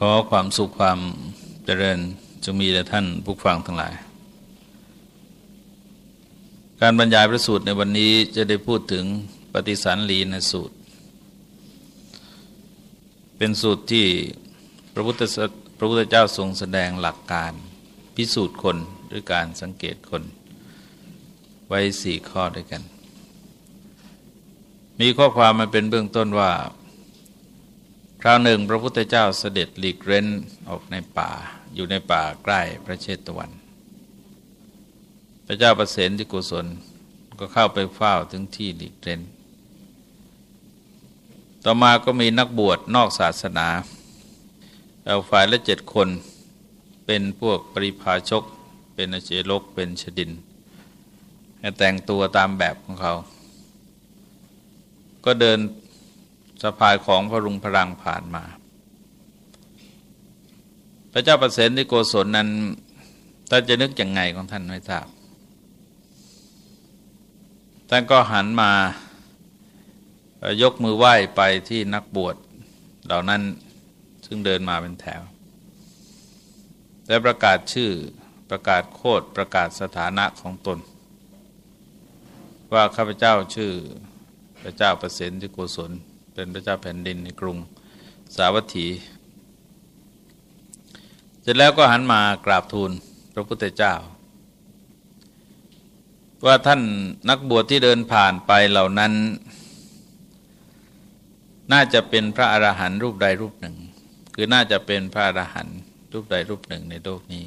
ขอความสุขความเจริญจงมีแด่ท่านผู้ฟังทั้งหลาย การบรรยายพระสูตรในวันนี้จะได้พูดถึงปฏิสันลีนสูตร เป็นสูตรที่พระพุทธพระพุทธเจ้าทรงแสดงหลักการพิสูจน์คนด้วยการสังเกตคน ไว้สี่ข้อด้วยกัน มีข้อความมาเป็นเบื้องต้นว่า คราวหนึ่งพระพุทธเจ้าเสด็จหลีกเร้นออกในป่า อยู่ในป่าใกล้พระเชตวัน พระเจ้าประเสนที่กุศลก็เข้าไปเฝ้าถึงที่หลีกเร้น ต่อมาก็มีนักบวชนอกศาสนาเอาฝ่ายละเจ็ดคนเป็นพวกปริพาชก เป็นอเจลก เป็นชดิน แต่งตัวตามแบบของเขา ก็เดิน พายของพระรุงพรังผ่านมา พระเจ้าประเสนที่โกศลนั้นท่านจะนึกอย่างไงของท่านไม่ทราบ ท่านก็หันมายกมือไหว้ไปที่นักบวชเหล่านั้นซึ่งเดินมาเป็นแถว และประกาศชื่อประกาศโคดประกาศสถานะของตน ว่าข้าพเจ้าชื่อพระเจ้าประเสนที่โกศล เป็นพระเจ้าแผ่นดินในกรุงสาวัตถี เสร็จแล้วก็หันมากราบทูลพระพุทธเจ้า ว่าท่านนักบวชที่เดินผ่านไปเหล่านั้น น่าจะเป็นพระอรหันต์รูปใดรูปหนึ่ง คือน่าจะเป็นพระอรหันต์รูปใดรูปหนึ่งในโลกนี้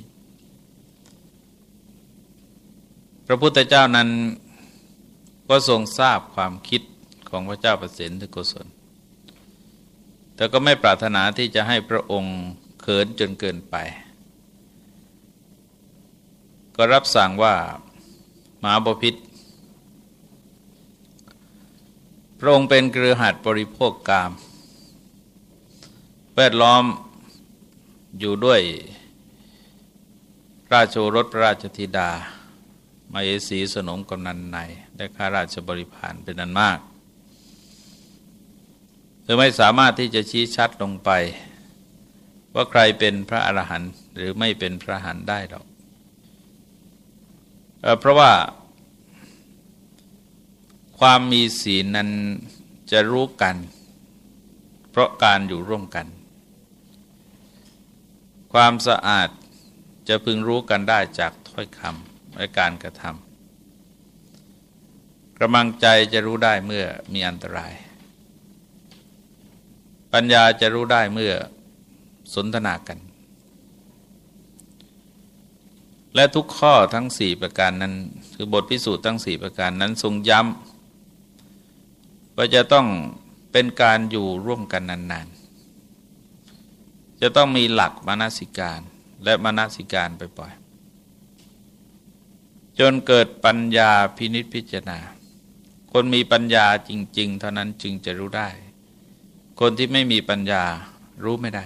พระพุทธเจ้านั้นก็ทรงทราบความคิดของพระเจ้าประสิทธิโกศล แต่ก็ไม่ปรารถนาที่จะให้พระองค์เขินจนเกินไป ก็รับสั่งว่าหมาบพิษพระองค์เป็นเกลือหัดบริโภคกาม แวดล้อมอยู่ด้วยราชโอรสพระราชธิดา มาเอสีสนมกำนันใน และข้าราชบริพารเป็นนันมาก คือไม่สามารถที่จะชี้ชัดลงไป ว่าใครเป็นพระอรหันต์หรือไม่เป็นพระอรหันต์ได้หรอกเพราะว่าความมีศีลนั้นจะรู้กัน เพราะการอยู่ร่วมกัน ความสะอาดจะพึงรู้กันได้จากถ้อยคำและการกระทำกำลังใจจะรู้ได้เมื่อมีอันตราย ปัญญาจะรู้ได้เมื่อสนทนากัน และทุกข้อทั้งสี่ประการนั้น คือบทพิสูจน์ทั้งสี่ประการนั้นทรงย้ำว่าจะต้องเป็นการอยู่ร่วมกันนานๆ จะต้องมีหลักมานาสิการและมานาสิการไปปล่อย จนเกิดปัญญาพินิษพิจารณา คนมีปัญญาจริง ๆ เท่านั้นจึงจะรู้ได้ คนที่ไม่มีปัญญารู้ไม่ได้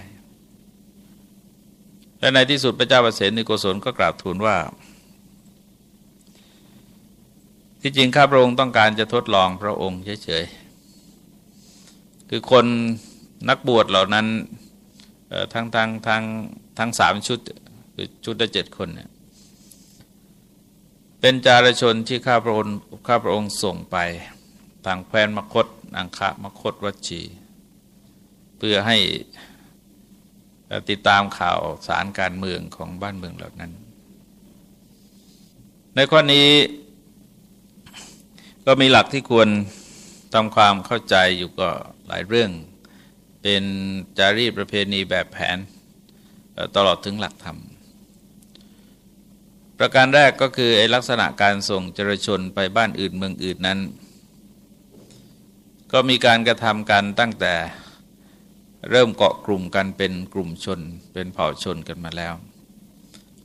และในที่สุดพระเจ้าประเสนิโกศลก็กราบทูลว่า ที่จริงข้าพระองค์ต้องการจะทดลองพระองค์เฉยๆ คือคนนักบวชเหล่านั้นทั้งทั้งทั้งทั้งสามชุดคือชุดละเจ็ดคนเนี่ยเป็นจารชนที่ข้าพระองค์ข้าพระองค์ส่งไป ทางแคว้นมคต อังคะมคตวัชี เพื่อให้ติดตามข่าวสารการเมืองของบ้านเมืองเหล่านั้น ในข้อนี้ก็มีหลักที่ควรทำความเข้าใจอยู่ก็หลายเรื่อง เป็นจารีตประเพณีแบบแผนตลอดถึงหลักธรรม ประการแรกก็คือไอลักษณะการส่งจรชนไปบ้านอื่นเมืองอื่นนั้น ก็มีการกระทำกันตั้งแต่ เริ่มเกาะกลุ่มกันเป็นกลุ่มชนเป็นเผ่าชนกันมาแล้ว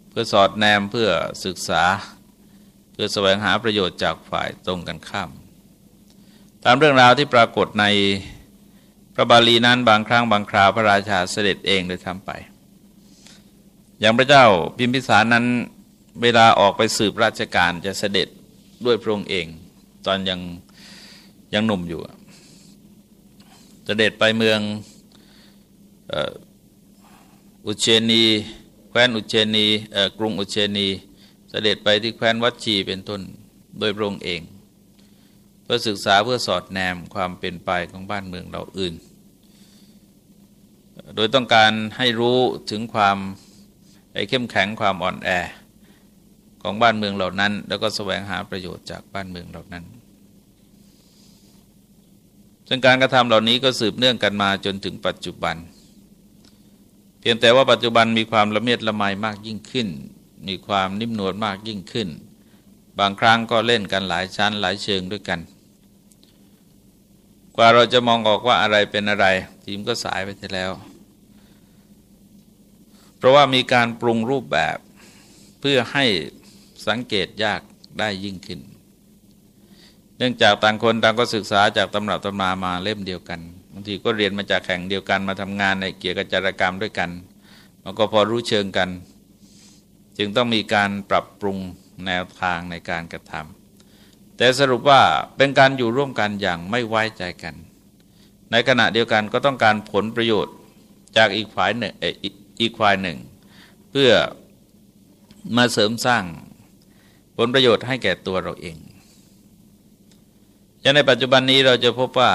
เพื่อสอดแนมเพื่อศึกษา เพื่อแสวงหาประโยชน์จากฝ่ายตรงกันข้าม ตามเรื่องราวที่ปรากฏในพระบาลีนั้นบางครั้งบางคราวพระราชาเสด็จเองโดยทำไป อย่างพระเจ้าพิมพิสารนั้นเวลาออกไปสืบราชการจะเสด็จด้วยพระองค์เอง ตอนยังยังหนุ่มอยู่ เสด็จไปเมือง อุเชนีแคว้นอุเชนีกรุงอุเชนีเสด็จไปที่แคว้นวัดชีเป็นต้นโดยพระองค์เอง เพื่อศึกษาเพื่อสอดแนมความเป็นไปของบ้านเมืองเราอื่น โดยต้องการให้รู้ถึงความเข้มแข็งความอ่อนแอของบ้านเมืองเหล่านั้น แล้วก็แสวงหาประโยชน์จากบ้านเมืองเหล่านั้นซึ่งการกระทำเหล่านี้ก็สืบเนื่องกันมาจนถึงปัจจุบันเเพียงแต่ว่าปัจจุบันมีความละเมียดละไมมากยิ่งขึ้น มีความนิ่มนวลมากยิ่งขึ้น บางครั้งก็เล่นกันหลายชั้นหลายเชิงด้วยกัน กว่าเราจะมองออกว่าอะไรเป็นอะไร ทีมก็สายไปแล้ว เพราะว่ามีการปรุงรูปแบบเพื่อให้สังเกตยากได้ยิ่งขึ้น เนื่องจากต่างคนต่างก็ศึกษาจากตำรับตำนามาเล่มเดียวกันางทีก็เรียนมาจากแข่งเดียวกันมาทำงานในเกี่ยวกับจารกรรมด้วยกันมันก็พอรู้เชิงกัน จึงต้องมีการปรับปรุงแนวทางในการกระทำแต่สรุปว่าเป็นการอยู่ร่วมกันอย่างไม่ไว้ใจกัน ในขณะเดียวกันก็ต้องการผลประโยชน์จากอีกฝ่ายหนึ่งอีกฝ่ายหนึ่ง เพื่อมาเสริมสร้างผลประโยชน์ให้แก่ตัวเราเองอย่างในปัจจุบันนี้เราจะพบว่า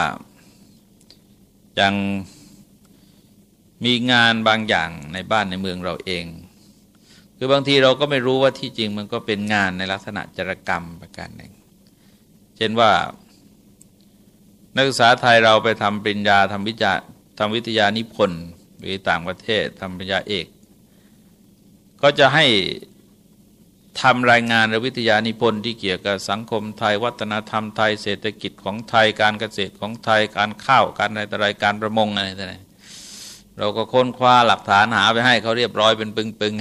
ย่างมีงานบางอย่างในบ้านในเมืองเราเอง คือบางทีเราก็ไม่รู้ว่าที่จริงมันก็เป็นงานในลักษณะจรกรรมประการหนึ่ง เช่นว่า นักศึกษาไทยเราไปทำปริญญาทำวิจาทำวิทยานิพนธ์หรือต่างประเทศทำปริญญาเอก ก็จะให้ ทำรายงานและวิทยานิพนธ์ที่เกี่ยวกับสังคมไทย วัฒนธรรมไทย เศรษฐกิจของไทยการเกษตรของไทยการข้าวการอะไรต่ออะไรการประมงอะไรต่ออะไรเราก็ค้นคว้าหลักฐานหาไปให้เขาเรียบร้อยเป็นปึง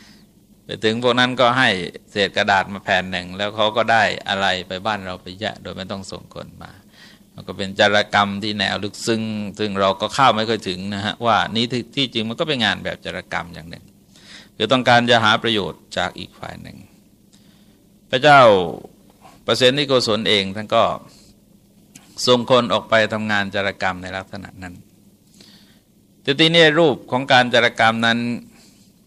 ๆไปถึงพวกนั้นก็ให้เศษกระดาษมาแผ่นหนึ่ง แล้วเขาก็ได้อะไรไปบ้านเราไปแยะ โดยไม่ต้องส่งคนมามันก็เป็นจารกรรมที่แนวลึกซึ้งซึ่งเราก็เข้าไม่เคยถึงนะฮะว่านี้ที่จริงมันก็เป็นงานแบบจารกรรมอย่างหนึ่ง คือต้องการจะหาประโยชน์จากอีกฝ่ายหนึ่ง พระเจ้าประเสนิโกศลเองท่านก็ส่งคนออกไปทำงานจารกรรมในลักษณะนั้น แต่ทีนี้รูปของการจารกรรมนั้น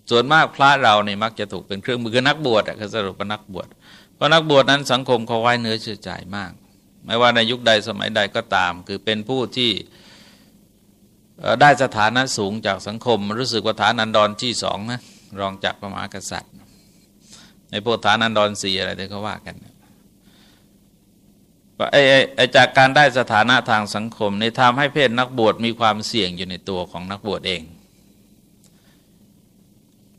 ส่วนมากพระเราเนี่ยมักจะถูกเป็นเครื่องมือคือนักบวชคือสรุปว่านักบวชเพราะนักบวชนั้นสังคมเขาไว้เนื้อเชื่อใจมาก ไม่ว่าในยุคใดสมัยใดก็ตาม คือเป็นผู้ที่ได้สถานะสูงจากสังคม รู้สึกว่าฐานันดรที่สองนะ รองจากพระมหากษัตริย์ ในพวกฐานันดรสีอะไรที่เขาว่ากันไอ้ไอ้จากการได้สถานะทางสังคมในทำให้เพศนักบวชมีความเสี่ยงอยู่ในตัวของนักบวชเอง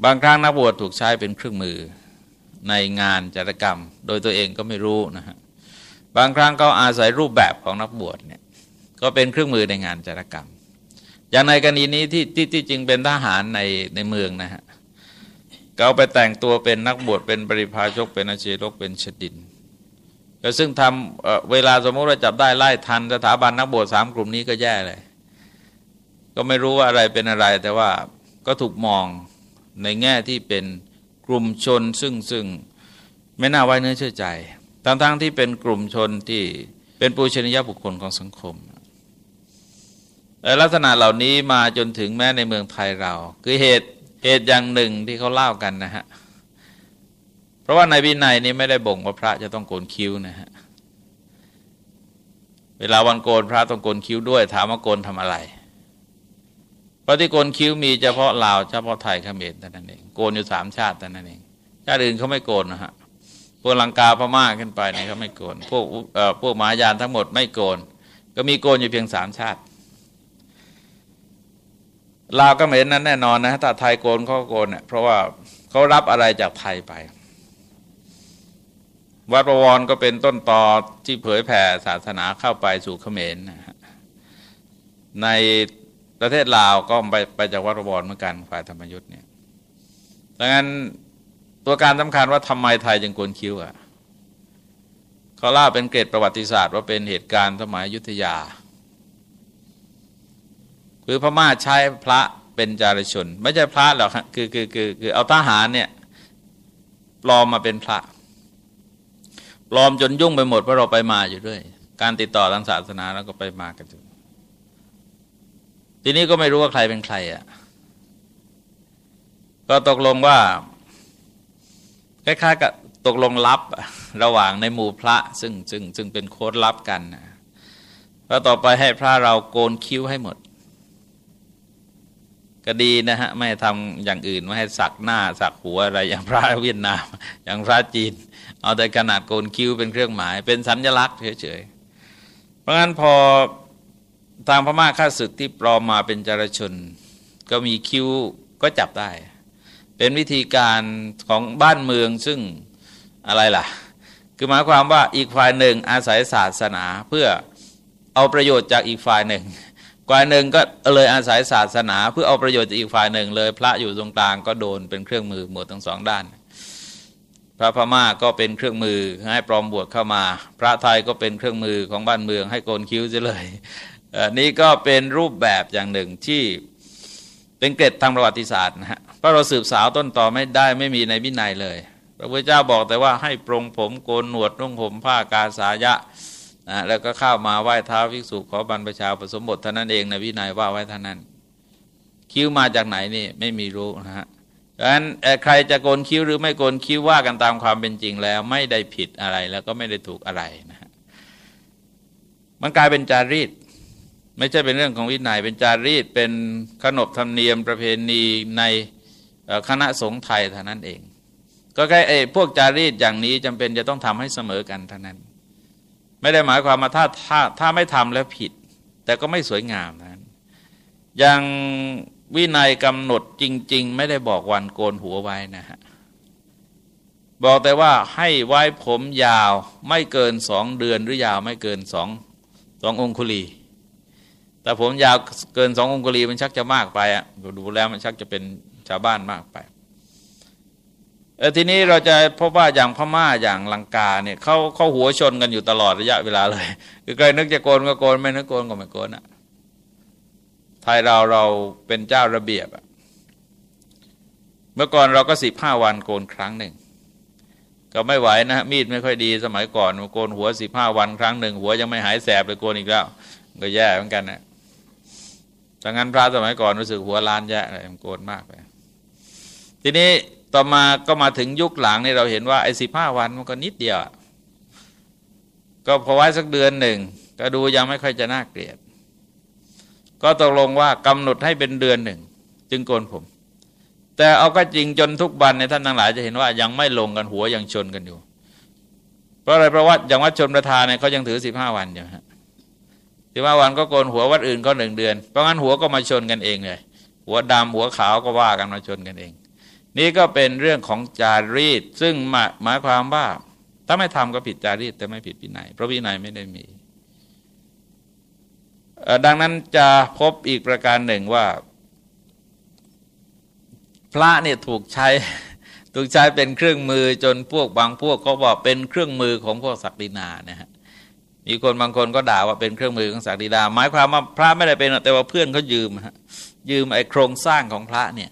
บางครั้งนักบวชถูกใช้เป็นเครื่องมือในงานจารกรรม โดยตัวเองก็ไม่รู้นะฮะบางครั้งก็อาศัยรูปแบบของนักบวชเนี่ยก็เป็นเครื่องมือในงานจารกรรม อย่างในกรณีนี้ที่ที่ที่จริงเป็นทหารในในเมืองนะฮะ ก็เอาไปแต่งตัวเป็นนักบวชเป็นปริพาชกเป็นอาชีรกเป็นชดินก็ซึ่งทำเเวลาสมมติว่าจับได้ไล่ทันสถาบันนักบวชสามกลุ่มนี้ก็แย่เลย ก็ไม่รู้ว่าอะไรเป็นอะไร แต่ว่าก็ถูกมองในแง่ที่เป็นกลุ่มชนซึ่งซึ่งไม่น่าไว้เนื้อเชื่อใจทั้งทั้งที่เป็นกลุ่มชนที่เป็นปูชนียบุคคลของสังคมลักษณะเหล่านี้มาจนถึงแม้ในเมืองไทยเรา คือเหตุ เหตุอย่างหนึ่งที่เขาเล่ากันนะฮะ เพราะว่าในวินัยนี้ไม่ได้บ่งว่าพระจะต้องโกนคิ้วนะฮะ เวลาวันโกนพระต้องโกนคิ้วด้วย ถามว่าโกนทำอะไรเพราะที่โกนคิ้วมีเฉพาะลาวเฉพาะไทยเขมรแต่นั้นเองโกนอยู่สามชาติแต่นั้นเองชาติอื่นเขาไม่โกนนะฮะพวกลังกาพม่าขึ้นไปเนี่ยเขาไม่โกนพวกพวกมหายานทั้งหมดไม่โกน ก็มีโกนอยู่เพียงสามชาติ ลาวก็เหม็นนั้นแน่นอนนะถ้าไทยโกนเขาโกนเนี่ยเพราะว่าเขารับอะไรจากไทยไป วัดประวรก็เป็นต้นตอที่เผยแผ่ศาสนาเข้าไปสู่เขมรนะฮะในประเทศลาวก็ไปไปจากวัดประวรเหมือนกันฝ่ายธรรมยุทธ์เนี่ยดังนั้นตัวการสำคัญว่าทำไมไทยจึงโกนคิ้วอะเขาเล่าเป็นเกรดประวัติศาสตร์ว่าเป็นเหตุการณ์สมัยยุทธยา คือพม่าใช้พระเป็นจารชน ไม่ใช่พระหรอกคือคือคือคือเอาทหารเนี่ยปลอมมาเป็นพระ ปลอมจนยุ่งไปหมดเพราะเราไปมาอยู่ด้วย การติดต่อทางศาสนาแล้วก็ไปมากันอยู่ทีนี้ก็ไม่รู้ว่าใครเป็นใครอะก็ตกลงว่าคล้ายๆกับตกลงลับระหว่างในหมู่พระ ซึ่งซึ่งซึ่งเป็นโค้ดลับกันนะแล้วต่อไปให้พระเราโกนคิ้วให้หมด ก็ดีนะฮะไม่ทำอย่างอื่นไม่ให้สักหน้าสักหัวอะไรอย่างพระเวียดนาม อย่างพระจีน เอาแต่ขนาดโกนคิ้วเป็นเครื่องหมาย เป็นสัญลักษณ์เฉยๆเพราะงั้นพอทางพม่าข้าศึกที่ปลอมมาเป็นจารชน ก็มีคิ้วก็จับได้ เป็นวิธีการของบ้านเมืองซึ่งอะไรล่ะ คือหมายความว่าอีกฝ่ายหนึ่งอาศัยศาสนาเพื่อเอาประโยชน์จากอีกฝ่ายหนึ่ง ฝ่ายหนึ่งก็เลยอาศัยศาสนา เพื่อเอาประโยชน์จากอีกฝ่ายหนึ่งเลย พระอยู่ตรงกลางก็โดนเป็นเครื่องมือหมดทั้งสองด้าน พระพม่าก็เป็นเครื่องมือให้ปลอมบวชเข้ามา พระไทยก็เป็นเครื่องมือของบ้านเมืองให้โกนคิ้วเะเลยนี่ก็เป็นรูปแบบอย่างหนึ่งที่เป็นเกร็ดทางประวัติศาสตร์นะฮะเพราะเราสืบสาวต้นต่อไม่ได้ไม่มีในวินัยเลย พระพุทธเจ้าบอกแต่ว่าให้ปรงผมโกนหนวดนุ่งห่มผ้ากาสายะ นะแล้วก็เข้ามาไหว้เท้าภิกษุขอบรรพชาผสมบทเท่านั้นเองในวินัยว่าไว้เท่านั้น คิ้วมาจากไหนนี่ไม่มีรู้นะฮะดังนั้นใครจะโกนคิ้วหรือไม่โกนคิ้วว่ากันตามความเป็นจริงแล้ว ไม่ได้ผิดอะไรแล้วก็ไม่ได้ถูกอะไรนะฮะมันกลายเป็นจารีตไม่ใช่เป็นเรื่องของวินัยเป็นจารีตเป็นขนบธรรมเนียมประเพณีในคณะสงฆ์ไทยเท่านั้นเอง ก็แค่ไอ้พวกจารีตอย่างนี้จำเป็นจะต้องทำให้เสมอกันเท่านั้น ไม่ได้หมายความมาถ้าถ้าถ้าไม่ทำแล้วผิด แต่ก็ไม่สวยงามนั้นอย่างวินัยกำหนดจริง ๆ ไม่ได้บอกวันโกนหัวไว้นะฮะบอกแต่ว่าให้ไว้ผมยาวไม่เกินสองเดือนหรือยาวไม่เกินสองสององคุลี แต่ผมยาวเกินสององคุลีมันชักจะมากไปอะดูแล้วมันชักจะเป็นชาวบ้านมากไป เออทีนี้เราจะพบว่าอย่างพม่าอย่างลังกาเนี่ยเขาเขาหัวชนกันอยู่ตลอดระยะเวลาเลยคือใครนึกจะโกนก็โกนไม่นึกโกนก็ไม่โกนอะไทยเราเราเป็นเจ้าระเบียบอะเมื่อก่อนเราก็สิบห้าวันโกนครั้งหนึ่งก็ไม่ไหวนะมีดไม่ค่อยดีสมัยก่อนโกนหัวสิบห้าวันครั้งหนึ่งหัวยังไม่หายแสบเลยโกนอีกแล้วก็แย่เหมือนกันนะดังนั้นพระสมัยก่อนรู้สึกหัวล้านแย่เลยโกนมากเลยทีนี้ ต่อมาก็มาถึงยุคหลังนี่เราเห็นว่าไอ้สิบห้าวันมันก็นิดเดียว ก็พอไว้สักเดือนหนึ่ง ก็ดูยังไม่ค่อยจะน่าเกลียด ก็ตกลงว่ากำหนดให้เป็นเดือนหนึ่ง จึงโกนผม แต่เอาก็จริงจนทุกวันในท่านทั้งหลายจะเห็นว่ายังไม่ลงกันหัวยังชนกันอยู่ เพราะอะไรเพราะว่าอย่างวัดชนประธานเนี่ยเขายังถือสิบห้าวันอยู่ฮะสิบห้าวันก็โกนหัววัดอื่นก็หนึ่งเดือนเพราะงั้นหัวก็มาชนกันเองเลยหัวดำหัวขาวก็ว่ากันมาชนกันเอง นี่ก็เป็นเรื่องของจารีต ซึ่งหมายความว่า ถ้าไม่ทำก็ผิดจารีต แต่ไม่ผิดวินัยเพราะวินัยไม่ได้มี ดังนั้นจะพบอีกประการหนึ่งว่า พระเนี่ยถูกใช้ถูกใช้เป็นเครื่องมือจนพวกบางพวกเขาบอกเป็นเครื่องมือของพวกศักดินานะฮะมีคนบางคนก็ด่าว่าเป็นเครื่องมือของศักดินาหมายความว่าพระไม่ได้เป็นแต่ว่าเพื่อนเขายืมฮะยืมไอ้โครงสร้างของพระเนี่ย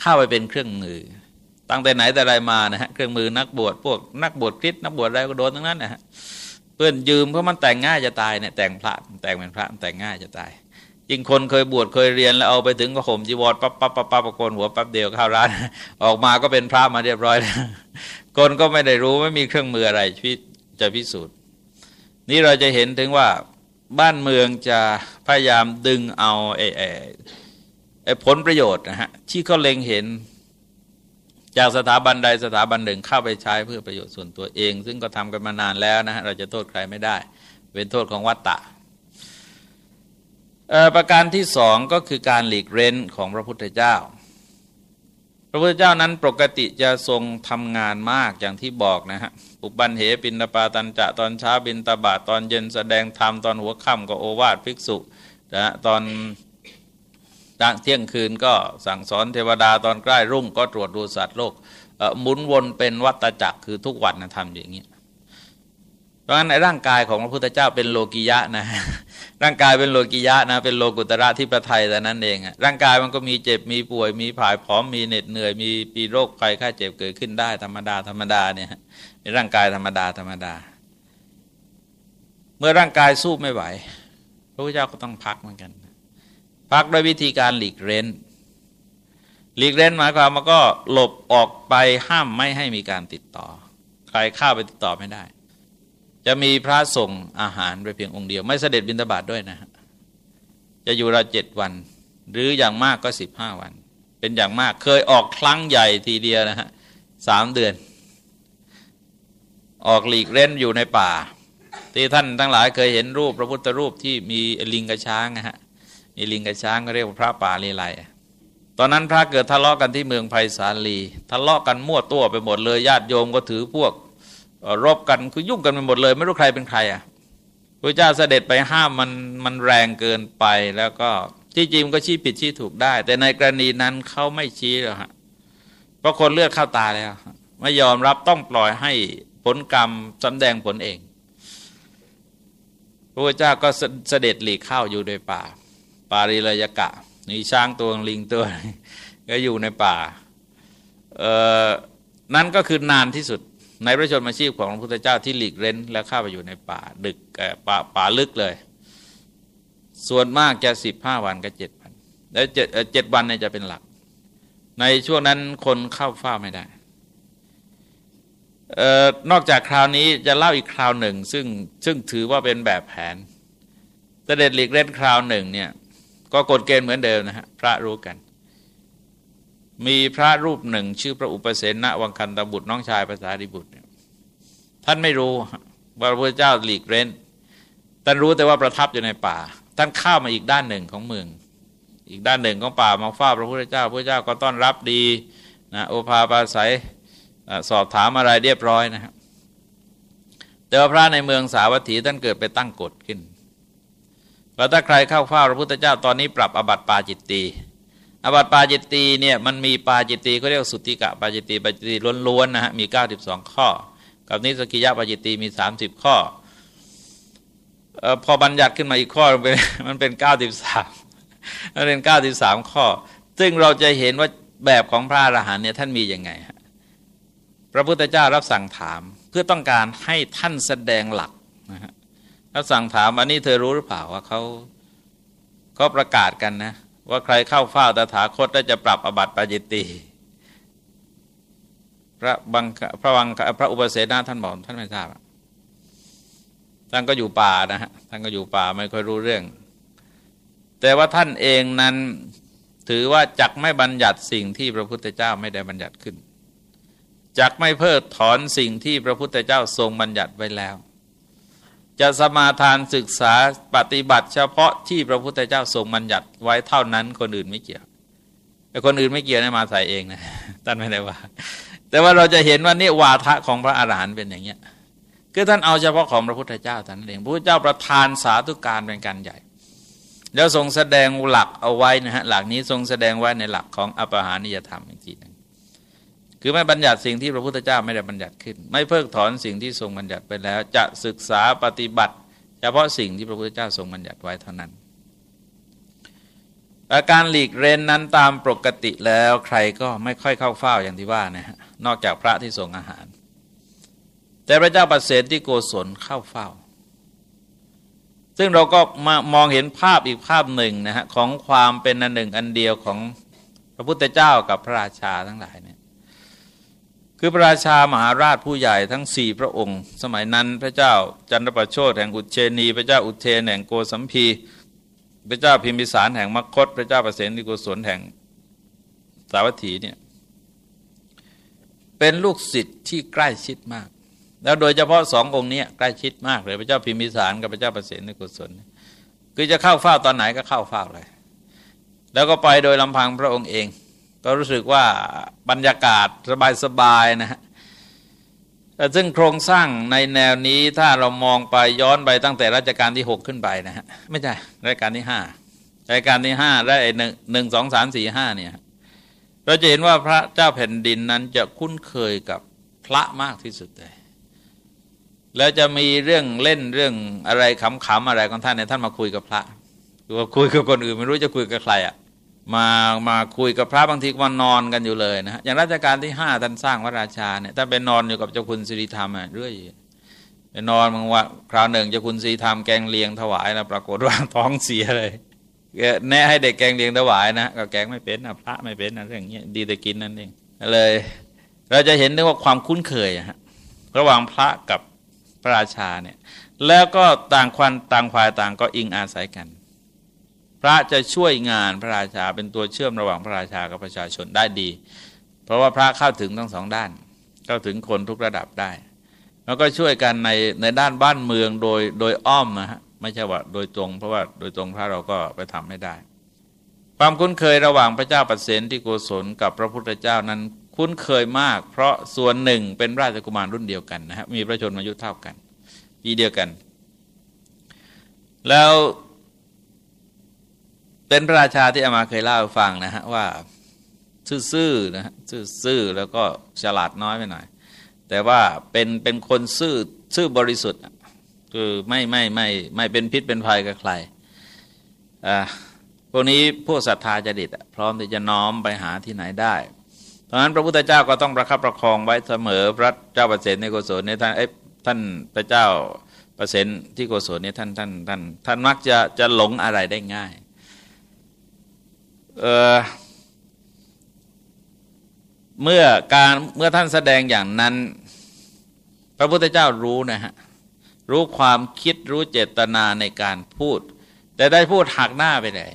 เข้าไปเป็นเครื่องมือ ตั้งแต่ไหนแต่ไรมานะฮะเครื่องมือนักบวชพวกนักบวชคริสนักบวชอะไรก็โดนทั้งนั้นนะฮะเพื่อนยืมเพราะมันแต่งง่ายจะตายเนี่ยแต่งพระแต่งเป็นพระแต่งง่ายจะตายยิ่งคนเคยบวชเคยเรียนแล้วเอาไปถึงก็ห่มจีวรปั๊บปั๊บปั๊บปั๊บปะโกนหัวปั๊บเดียวเข้าร้าน ออกมาก็เป็นพระมาเรียบร้อยแล้วคนก็ไม่ได้รู้ไม่มีเครื่องมืออะไรที่จะพิสูจน์ นี่เราจะเห็นถึงว่าบ้านเมืองจะพยายามดึงเอาไอ้ไอ้ ผลประโยชน์นะฮะที่เขาเล็งเห็น จากสถาบันใดสถาบันหนึ่งเข้าไปใช้เพื่อประโยชน์ส่วนตัวเอง ซึ่งก็ทำกันมานานแล้วนะฮะเราจะโทษใครไม่ได้ เป็นโทษของวัตตะประการที่สองก็คือการหลีกเร้นของพระพุทธเจ้า พระพุทธเจ้านั้นปกติจะทรงทำงานมากอย่างที่บอกนะฮะ อุบันเหปินตปาตันจะตอนเช้าบินตบาตอนเย็นแสดงธรรมตอนหัวค่ำก็โอวาทภิกษุนะตอน ดังเที่ยงคืนก็สั่งสอนเทวดาตอนใกล้รุ่งก็ตรวจดูสัตว์โลกหมุนวนเป็นวัตจักรคือทุกวันนะทำอย่างนี้เพราะฉะนั้นในร่างกายของพระพุทธเจ้าเป็นโลกิยะนะร่างกายเป็นโลกิยะนะเป็นโลกุตระที่ประไทยแต่นั้นเองอะร่างกายมันก็มีเจ็บมีป่วยมีผายผอมมีเหน็ดเหนื่อย มีปีโรคภัยไข้เจ็บเกิดขึ้นได้ธรรมดาธรรมดาเนี่ยเป็นร่างกายธรรมดาธรรมดา เมื่อร่างกายสู้ไม่ไหว พระพุทธเจ้าก็ต้องพักเหมือนกัน พักด้วยวิธีการหลีกเร้น หลีกเล่นหมายความมันก็หลบออกไปห้ามไม่ให้มีการติดต่อ ใครเข้าไปติดต่อไม่ได้ จะมีพระส่งอาหารไปเพียงองค์เดียว ไม่เสด็จบิณฑบาตด้วยนะฮะจะอยู่ราเจ็ดวัน หรืออย่างมากก็สิบห้าวัน เป็นอย่างมากเคยออกครั้งใหญ่ทีเดียวนะฮะสามเดือน ออกหลีกเล่นอยู่ในป่า ที่ท่านทั้งหลายเคยเห็นรูปพระพุทธรูปที่มีลิงกระช้างนะฮะ มีลิงกระช้างก็เรียกว่าพระป่าลีไลตอนนั้นพระเกิดทะเลาะกันที่เมืองไผ่สาลีทะเลาะกันมั่วตัวไปหมดเลยญาติโยมก็ถือพวกรบกันคือยุ่งกันไปหมดเลย ไม่รู้ใครเป็นใครอะพระเจ้าเสด็จไปห้ามมันมันแรงเกินไปแล้วก็ที่จริงก็ชี้ผิดชี้ถูกได้ แต่ในกรณีนั้นเขาไม่ชี้หรอกฮะเพราะคนเลือดเข้าตาแล้วไม่ยอมรับต้องปล่อยให้ผลกรรมสำแดงผลเองพระเจ้าก็เสด็จหลีกเข้าอยู่ในป่า ปาริลยกะมีช้างตัวลิงตัวก็อยู่ในป่าเอ่อนั่นก็คือนานที่สุดในพระชนมาชีพของพระพุทธเจ้าที่หลีกเล้น และเข้าไปอยู่ในป่าดึกป่าป่าลึกเลย ส่วนมากจะสิบห้าวันกับเจ็ดวันแล้วเจ็ดเจ็ดวันเนี่ยจะเป็นหลัก ในช่วงนั้นคนเข้าเฝ้าไม่ได้ออนอกจากคราวนี้จะเล่าอีกคราวหนึ่ง ซึ่งซึ่งถือว่าเป็นแบบแผนเสด็จหลีกเล่นคราวหนึ่งเนี่ย ก็กฎเกณฑ์เหมือนเดิมนะฮะพระรู้กัน มีพระรูปหนึ่ง ชื่อพระอุปเสนวังคันตบุตรน้องชายภาษาดิบุตรท่านไม่รู้ว่าพระเจ้าหลีกเล่นท่านรู้แต่ว่าประทับอยู่ในป่า ท่านข้ามาอีกด้านหนึ่งของเมือง อีกด้านหนึ่งของป่ามาเฝ้าพระพุทธเจ้าพระเจ้าก็ต้อนรับดีนะโอภาปาศัยสอบถามอะไรเรียบร้อยนะครับแต่ว่าพระในเมืองสาวัตถีท่านเกิดไปตั้งกฎขึ้น แล้วถ้าใครเข้าเฝ้าพระพุทธเจ้าตอนนี้ปรับอบัติปาจิตตีอบัติปาจิตตีเนี่ยมันมีปาจิตตีเขาเรียกสุติกะปาจิตตีปาจิตตีล้วนๆนะฮะมี 92 ข้อ กับนิสกิยะปาจิตตีมี 30 ข้ออพอบัญญัติขึ้นมาอีกข้อมันเป็น 93มันเป็น 93 ข้อ ซึ่งเราจะเห็นว่าแบบของพระอรหันต์เนี่ยท่านมียังไงฮะพระพุทธเจ้ารับสั่งถามเพื่อต้องการให้ท่านแสดงหลักนะฮะ แล้วสั่งถามอันนี้เธอรู้หรือเปล่าว่าเขาเขาประกาศกันนะ ว่าใครเข้าเฝ้าตถาคตแล้วจะปรับอบัติปาจิตตีพระบังพระวังพระอุปเสนาท่านบอกท่านไม่ทราบท่านก็อยู่ป่านะฮะท่านก็อยู่ป่าไม่ค่อยรู้เรื่อง แต่ว่าท่านเองนั้นถือว่าจักไม่บัญญัติสิ่งที่พระพุทธเจ้าไม่ได้บัญญัติขึ้นจักไม่เพิกถอนสิ่งที่พระพุทธเจ้าทรงบัญญัติไว้แล้ว จะสมาทานศึกษาปฏิบัติเฉพาะที่พระพุทธเจ้าทรงบัญญัติไว้เท่านั้นคนอื่นไม่เกี่ยวแต่คนอื่นไม่เกี่ยวนะมาใส่เองนะท่านไม่ได้ว่า แต่ว่าเราจะเห็นว่านี่วาทะของพระอาหารหันต์เป็นอย่างเงี้ยคือท่านเอาเฉพาะของพระพุทธเจ้าท่านเองพระพุทธเจ้าประทานสาธุการเป็นการใหญ่ แล้วทรงแสดงหลักเอาไว้นะฮะหลักนี้ทรงแสดงไว้ในหลักของอปหานิยธรรมอีกทีนึง คือไม่บัญญัติสิ่งที่พระพุทธเจ้าไม่ได้บัญญัติขึ้น ไม่เพิกถอนสิ่งที่ทรงบัญญัติไปแล้ว จะศึกษาปฏิบัติ เฉพาะสิ่งที่พระพุทธเจ้าทรงบัญญัติไว้เท่านั้นอาการหลีกเร้นนั้นตามปกติแล้วใครก็ไม่ค่อยเข้าเฝ้าอย่างที่ว่านะฮะนอกจากพระที่ทรงอาหาร แต่พระเจ้าปเสริฐที่โกศลเข้าเฝ้า ซึ่งเราก็มามองเห็นภาพอีกภาพหนึ่งนะฮะของความเป็นอันหนึ่งอันเดียวของพระพุทธเจ้ากับพระราชาทั้งหลายเนี่ย คือพระราชามหาราชผู้ใหญ่ทั้งสี่พระองค์ สมัยนั้นพระเจ้าจันทประโชดแห่งอุเชนี พระเจ้าอุเทนแห่งโกสัมพี พระเจ้าพิมพิสารแห่งมคต พระเจ้าประเสนิโกศลแห่งสาวัตถีเนี่ยเป็นลูกศิษย์ที่ใกล้ชิดมาก แล้วโดยเฉพาะสององค์นี้ใกล้ชิดมากเลยพระเจ้าพิมพิสารกับพระเจ้าประเสนิโกศลคือจะเข้าเฝ้าตอนไหนก็เข้าเฝ้าเลย แล้วก็ไปโดยลำพังพระองค์เอง ก็รู้สึกว่าบรรยากาศสบายๆนะฮะซึ่งโครงสร้างในแนวนี้ถ้าเรามองไปย้อนไปตั้งแต่รัชกาลที่หกขึ้นไปนะฮะไม่ใช่รัชกาลที่ห้ารายการที่ห้าได้หนึ่งหนึ่งสองสามสี่ห้าเนี่ยเราจะเห็นว่าพระเจ้าแผ่นดินนั้นจะคุ้นเคยกับพระมากที่สุดเลยแล้วจะมีเรื่องเล่นเรื่องอะไรขำๆอะไรของท่านเนี่ยท่านมาคุยกับพระหรือว่าคุยกับคนอื่นไม่รู้จะคุยกับใครอะ่ะ มามาคุยกับพระบางทีวันนอนกันอยู่เลยนะฮะอย่างราชการที่ห้าท่านสร้างพระราชาเนี่ยท่านไปนอนอยู่กับเจ้าคุณสิริธรรมอะเรื่อยไปนอนบางวันคราวหนึ่งเจ้าคุณสิริธรรมแกงเลียงถวายแล้วปรากฏว่าท้องเสียเลยแนะให้เด็กแกงเลียงถวายนะก็แกงไม่เป็นนะพระไม่เป็นนะเรื่องเงี้ยดีแต่กินนั่นเองเลย เราจะเห็นได้ว่าความคุ้นเคยฮะระหว่างพระกับพระราชาเนี่ยแล้วก็ต่างควันต่างฝ่ายต่างก็อิงอาศัยกัน พระจะช่วยงานพระราชาเป็นตัวเชื่อมระหว่างพระราชากับประชาชนได้ดี เพราะว่าพระเข้าถึงทั้งสองด้าน เข้าถึงคนทุกระดับได้ แล้วก็ช่วยกันในในด้านบ้านเมืองโดยโดยอ้อมนะฮะไม่ใช่ว่าโดยตรง เพราะว่าโดยตรงพระเราก็ไปทำไม่ได้ ความคุ้นเคยระหว่างพระเจ้าปเสนที่โกศลกับพระพุทธเจ้านั้นคุ้นเคยมาก เพราะส่วนหนึ่งเป็นราชกุมารรุ่นเดียวกันนะฮะมีพระชนมายุเท่ากัน ปีเดียวกัน แล้ว เป็นพระราชาที่อามาเคยเล่าให้ฟังนะฮะว่าซื่อๆนะฮะซื่อๆแล้วก็ฉลาดน้อยไปหน่อย แต่ว่าเป็นเป็นคนซื่อซื่อบริสุทธิ์ คือไม่ไม่ไม่ไม่เป็นพิษเป็นภัยกับใครอ่าพวกนี้พวกศรัทธาจดิตพร้อมที่จะน้อมไปหาที่ไหนได้เพราะฉะนั้นพระพุทธเจ้าก็ต้องประคับประคองไว้เสมอพระเจ้าประเสริในโกศลในท่านเอ้ท่านพระเจ้าประเสริที่โกศลเนี่ยท่านท่านท่านท่านมักจะจะหลงอะไรได้ง่าย เเมื่อการเมื่อท่านแสดงอย่างนั้น พระพุทธเจ้ารู้นะฮะรู้ความคิดรู้เจตนาในการพูด แต่ได้พูดหักหน้าไปเลย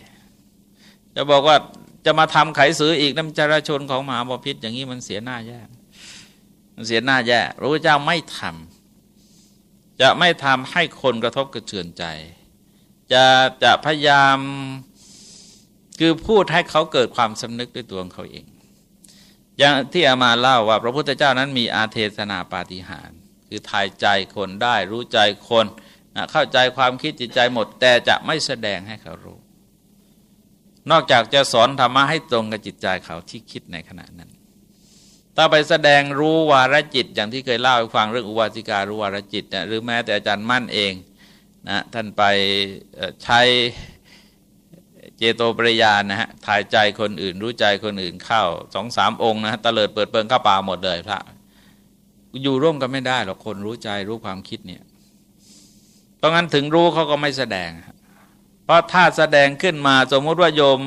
จะบอกว่าจะมาทำไขสืออีกน้ำจราชนของมหาบพิษอย่างนี้มันเสียหน้าแย่มันเสียหน้าแย่พระพุทธเจ้าไม่ทำจะไม่ทำให้คนกระทบกระเทือนใจ จะจะพยายาม คือพูดให้เขาเกิดความสำนึกด้วยตัวของเขาเอง อย่างที่อามาเล่าว่า พระพุทธเจ้านั้นมีอาเทศนาปาฏิหาริย์คือทายใจคนได้รู้ใจคนนะเข้าใจความคิดจิตใจหมด แต่จะไม่แสดงให้เขารู้ นอกจากจะสอนธรรมะให้ตรงกับจิตใจเขาที่คิดในขณะนั้น ถ้าไปแสดงรู้วาระจิต อย่างที่เคยเล่าให้ฟังเรื่องอุบาสิการู้วาระจิตนะหรือแม้แต่อาจารย์มั่นเองนะท่านไปใช้ เจโตปริยานนะฮะถ่ายใจคนอื่นรู้ใจคนอื่นเข้าสองสามองค์นะตะเลิดเปิดเปิงเข้าป่าหมดเลยพระ อยู่ร่วมกันไม่ได้หรอกคนรู้ใจรู้ความคิดเนี่ยเพราะงั้นถึงรู้เขาก็ไม่แสดง เพราะถ้าแสดงขึ้นมาสมมติว่าโยม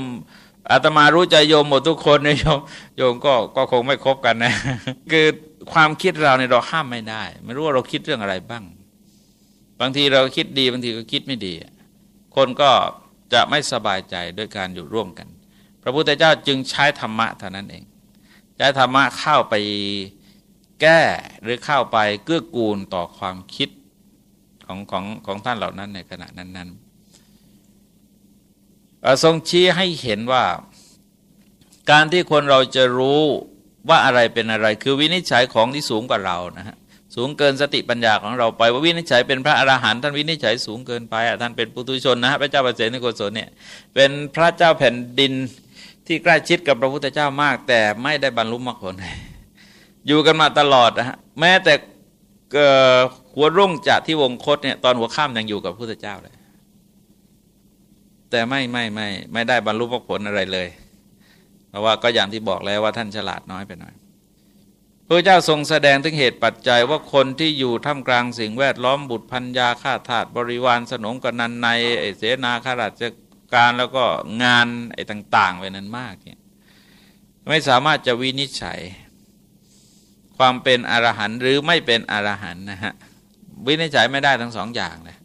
อาตมารู้ใจโยมหมดทุกคนเนี่ยโยมโยมก็ก็คงไม่คบกันนะ คือความคิดเราเนี่ยเราห้ามไม่ได้ ไม่รู้ว่าเราคิดเรื่องอะไรบ้าง บางทีเราคิดดีบางทีก็คิดไม่ดี คนก็ จะไม่สบายใจด้วยการอยู่ร่วมกัน พระพุทธเจ้าจึงใช้ธรรมะเท่านั้นเองใช้ธรรมะเข้าไปแก้หรือเข้าไปเกื้อกูลต่อความคิดของของของท่านเหล่านั้นในขณะนั้นๆทรงชี้ให้เห็นว่า การที่คนเราจะรู้ว่าอะไรเป็นอะไร คือวินิจฉัยของที่สูงกว่าเรานะฮะ สูงเกินสติปัญญาของเราไปว่าวินิจฉัยเป็นพระอรหันต์ท่านวินิจฉัยสูงเกินไปท่านเป็นปุถุชนนะฮะพระเจ้าประเสริฐในโกศลเนี่ยเป็นพระเจ้าแผ่นดินที่ใกล้ชิดกับพระพุทธเจ้ามาก แต่ไม่ได้บรรลุมรรคผลอยู่กันมาตลอดนะฮะแม้แต่หัวรุ่งจากที่วงคตเนี่ยตอนหัวข้ามยังอยู่กับพระพุทธเจ้าเลยแต่ไม่ไม่ไม่ไม่ได้บรรลุมรรคผลอะไรเลย เพราะว่าก็อย่างที่บอกแล้วว่าท่านฉลาดน้อยไปหน่อย พระเจ้าทรงแสดงถึงเหตุปัจจัยว่าคนที่อยู่ท่ามกลางสิ่งแวดล้อมบุตรพัญญาข้าทาสบริวารสนมกนันในเสนาข้าราชการแล้วก็งานไอ้ต่าง ๆไว้นั้นมากเนี่ยไม่สามารถจะวินิจฉัย ความเป็นอรหันต์หรือไม่เป็นอรหันต์นะฮะวินิจฉัยไม่ได้ทั้งสองอย่างเลย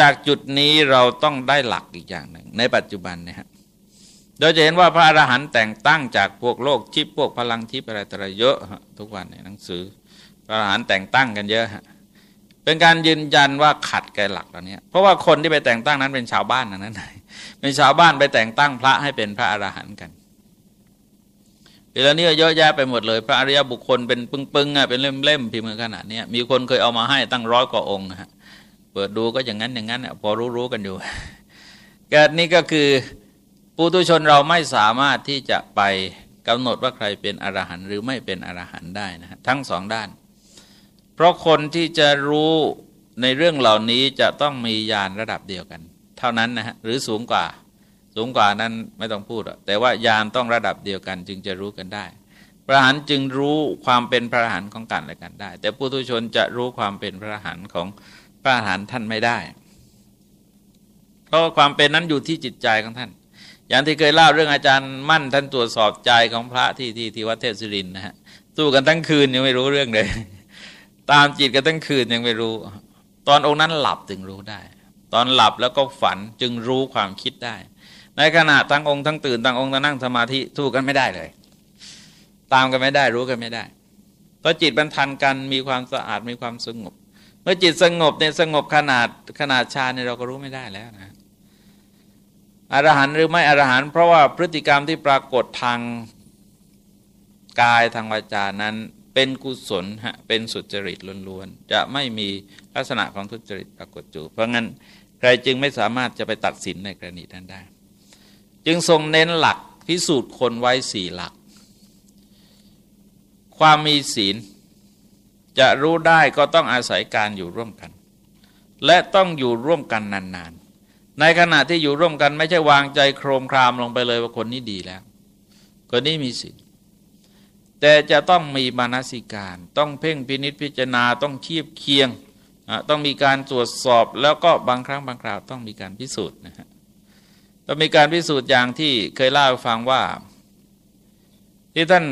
จากจุดนี้เราต้องได้หลักอีกอย่างหนึ่งในปัจจุบันนี่ยฮะ เราจะเห็นว่าพระอรหันต์แต่งตั้งจากพวกโลกชิปพวกพลังชิปอะไรต่ออะไรเยอะทุกวันในหนังสือ พระอรหันต์แต่งตั้งกันเยอะฮะเป็นการยืนยันว่าขัดแกหลักเหล่านี้เพราะว่าคนที่ไปแต่งตั้งนั้นเป็นชาวบ้านนั้นเป็นชาวบ้านไปแต่งตั้งพระให้เป็นพระอรหันต์กันเดี๋ยวนี้เยอะแยะไปหมดเลย พระอริยบุคคลเป็นปึ้งๆอะเป็นเล่มๆพิมพ์ขนาดนี้มีคนเคยเอามาให้ตั้งร้อยกว่าองค์ฮะเปิดดูก็อย่างนั้นอย่างนั้นพอรู้ๆกันอยู่กานี้ก็คือ ปุถุชนเราไม่สามารถที่จะไปกำหนดว่าใครเป็นอรหันต์หรือไม่เป็นอรหันต์ได้นะฮะทั้งสองด้าน เพราะคนที่จะรู้ในเรื่องเหล่านี้จะต้องมีญาณระดับเดียวกัน เท่านั้นนะฮะหรือสูงกว่า สูงกว่านั้นไม่ต้องพูดแต่ว่ายานต้องระดับเดียวกันจึงจะรู้กันได้ พระหันจึงรู้ความเป็นพระหันของกันและกันได้ แต่ปุถุชนจะรู้ความเป็นพระหันของพระหันท่านไม่ได้ เพราะความเป็นนั้นอยู่ที่จิตใจของท่าน อย่างที่เคยเล่าเรื่องอาจารย์มั่นท่านตรวจสอบใจของพระที่ที่ที่วัดเทพศิรินนะฮะสู้กันทั้งคืนยังไม่รู้เรื่องเลย ตามจิตกันทั้งคืนยังไม่รู้ ตอนองค์นั้นหลับถึงรู้ได้ ตอนหลับแล้วก็ฝันจึงรู้ความคิดได้ ในขณะทั้งองค์ทั้งตื่นทั้งองค์ทั้งนั่งสมาธิสู้กันไม่ได้เลย ตามกันไม่ได้รู้กันไม่ได้เพราะจิตบรรทันกันมีความสะอาดมีความสงบ เมื่อจิตสงบเนี่ยสงบขนาดขนาดฌาเนี่ยเราก็รู้ไม่ได้แล้วนะ อรหันต์หรือไม่อรหันต์เพราะว่าพฤติกรรมที่ปรากฏทางกายทางวาจานั้นเป็นกุศลฮะเป็นสุจริตล้วนๆ จะไม่มีลักษณะของทุจริตปรากฏอยู่ เพราะงั้นใครจึงไม่สามารถจะไปตัดสินในกรณีนั้นได้ จึงทรงเน้นหลักพิสูจน์คนไว้สี่หลัก ความมีศีลจะรู้ได้ก็ต้องอาศัยการอยู่ร่วมกัน และต้องอยู่ร่วมกันนานๆ ในขณะที่อยู่ร่วมกันไม่ใช่วางใจโครมครามลงไปเลยว่าคนนี้ดีแล้ว คนนี้มีศีลแต่จะต้องมีมานาสิการ ต้องเพ่งพินิษพิจารณาต้องเทียบเคียง ต้องมีการตรวจสอบแล้วก็บางครั้งบางคราวต้องมีการพิสูจน์นะฮะต้องมีการพิสูจน์อย่างที่เคยเล่าให้ฟังว่า ที่ท่าน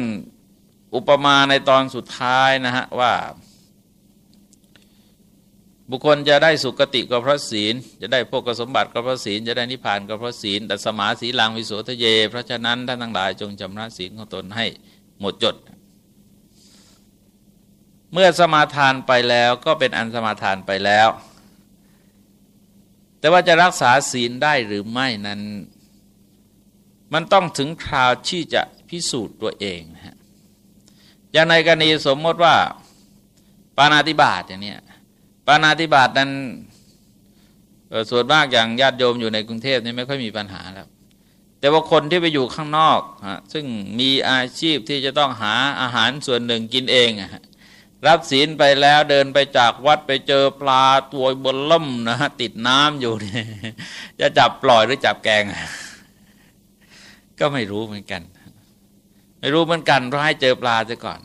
อุปมาในตอนสุดท้ายนะฮะว่า บุคคลจะได้สุคติก็เพราะศีล จะได้พวกสมบัติก็เพราะศีล จะได้นิพพานก็เพราะศีลแต่สมาสีลังวิโสทะเย เพราะฉะนั้นท่านทั้งหลายจงจำระศีลของตนให้หมดจด เมื่อสมาทานไปแล้วก็เป็นอันสมาทานไปแล้ว แต่ว่าจะรักษาศีลได้หรือไม่นั้น มันต้องถึงคราวที่จะพิสูจน์ตัวเองนะฮะอย่างในกรณีสมมติว่าปานาติบาตอย่างนี้ ปานาติบาตนั้นส่วนมากอย่างญาติโยมอยู่ในกรุงเทพนี่ไม่ค่อยมีปัญหาแล้วแต่ว่าคนที่ไปอยู่ข้างนอกซึ่งมีอาชีพที่จะต้องหาอาหารส่วนหนึ่งกินเองรับศีลไปแล้วเดินไปจากวัดไปเจอปลาตัวบนล่มนะฮะติดน้ำอยู่เนี่ยจะจับปล่อยหรือจับแกง ก็ไม่รู้เหมือนกัน ไม่รู้เหมือนกันเพราะให้เจอปลาซะก่อน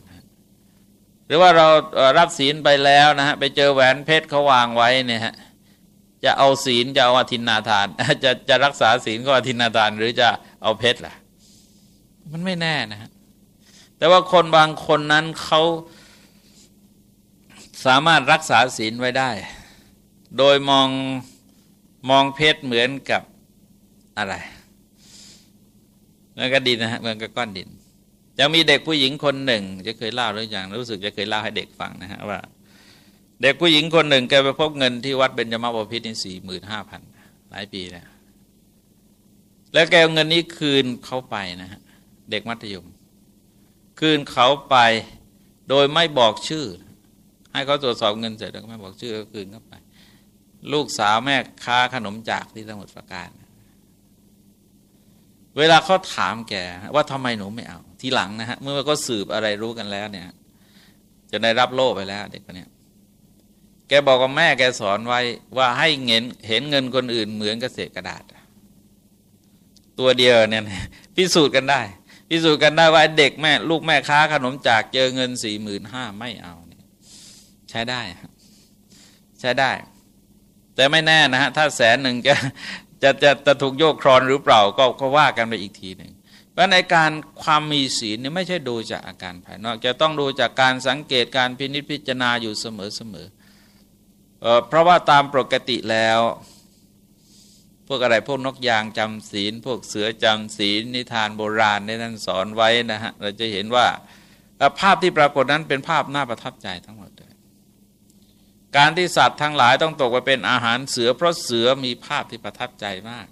รือว่าเรารับศีลไปแล้วนะฮะไปเจอแหวนเพชรเขาวางไว้เนี่ยฮะจะเอาศีลจะเอาอธินาทาน จะจะรักษาศีลก็อธินาทาน หรือจะเอาเพชรล่ะ มันไม่แน่นะฮะแต่ว่าคนบางคนนั้นเขาสามารถรักษาศีลไว้ได้ โดยมองมองเพชรเหมือนกับอะไรเหมือนกับดินนะฮะเหมือนกับก้อนดิน จะมีเด็กผู้หญิงคนหนึ่ง จะเคยเล่าหรือยังรู้สึกจะเคยเล่าให้เด็กฟังนะฮะว่า เด็กผู้หญิงคนหนึ่งแกไปพบเงินที่วัดเบญจมาบพิตรนี่สี่หมื่นห้าพันหลายปีแล้วแล้วแกเอาเงินนี้คืนเขาไปนะฮะเด็กมัธยม คืนเขาไปโดยไม่บอกชื่อ ให้เขาตรวจสอบเงินเสร็จแล้วก็ไม่บอกชื่อก็คืนเข้าไป ลูกสาวแม่ค้าขนมจากที่สมุทรปราการ เวลาเขาถามแกว่าทำไมหนูไม่เอา ทีหลังนะฮะ เมื่อก็สืบอะไรรู้กันแล้วเนี่ย จะได้รับโล่ไปแล้วเด็กคนนี้แกบอกว่าแม่แกสอนไว้ว่าให้เห็นเห็นเงินคนอื่นเหมือนกระเศษกระดาษ ตัวเดียวเนี่ยพิสูจน์กันได้ พิสูจน์กันได้ว่าเด็กแม่ ลูกแม่ค้าขนมจากเจอเงินสี่หมื่นห้าไม่เอาเนี่ยใช้ได้ใช้ได้ แต่ไม่แน่นะฮะถ้าแสนหนึ่งจะ จะจะจะถูกโยกครอนหรือเปล่าก็ก็ว่ากันไปอีกทีหนึ่งเพราะในการความมีศีลเนี่ยไม่ใช่ดูจากอาการภายนอก จะต้องดูจากการสังเกตการพินิจพิจารณาอยู่เสมอเสมอเพราะว่าตามปกติแล้ว พวกอะไรพวกนกยางจำศีล พวกเสือจำศีลนิทานโบราณในนั้นสอนไว้นะฮะเราจะเห็นว่าภาพที่ปรากฏนั้นเป็นภาพน่าประทับใจทั้งหมด การที่สัตว์ทั้งหลายต้องตกไปเป็นอาหารเสือ เพราะเสือมีภาพที่ประทับใจมาก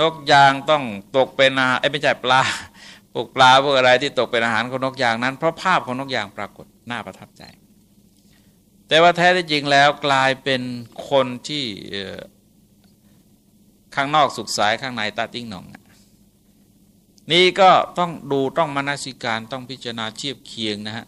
นกยางต้องตกเป็นอาไอ้ไม่ใช่ปลาพวกปลาพวกอะไรที่ตกเป็นอาหารของนกยางนั้น เพราะภาพของนกยางปรากฏน่าประทับใจ แต่ว่าแท้ที่จริงแล้วกลายเป็นคนที่ข้างนอกสุขสายข้างในตาติ้งหนองนี่ก็ต้องดูต้องมานาสิการต้องพิจารณาเทียบเคียงนะฮะ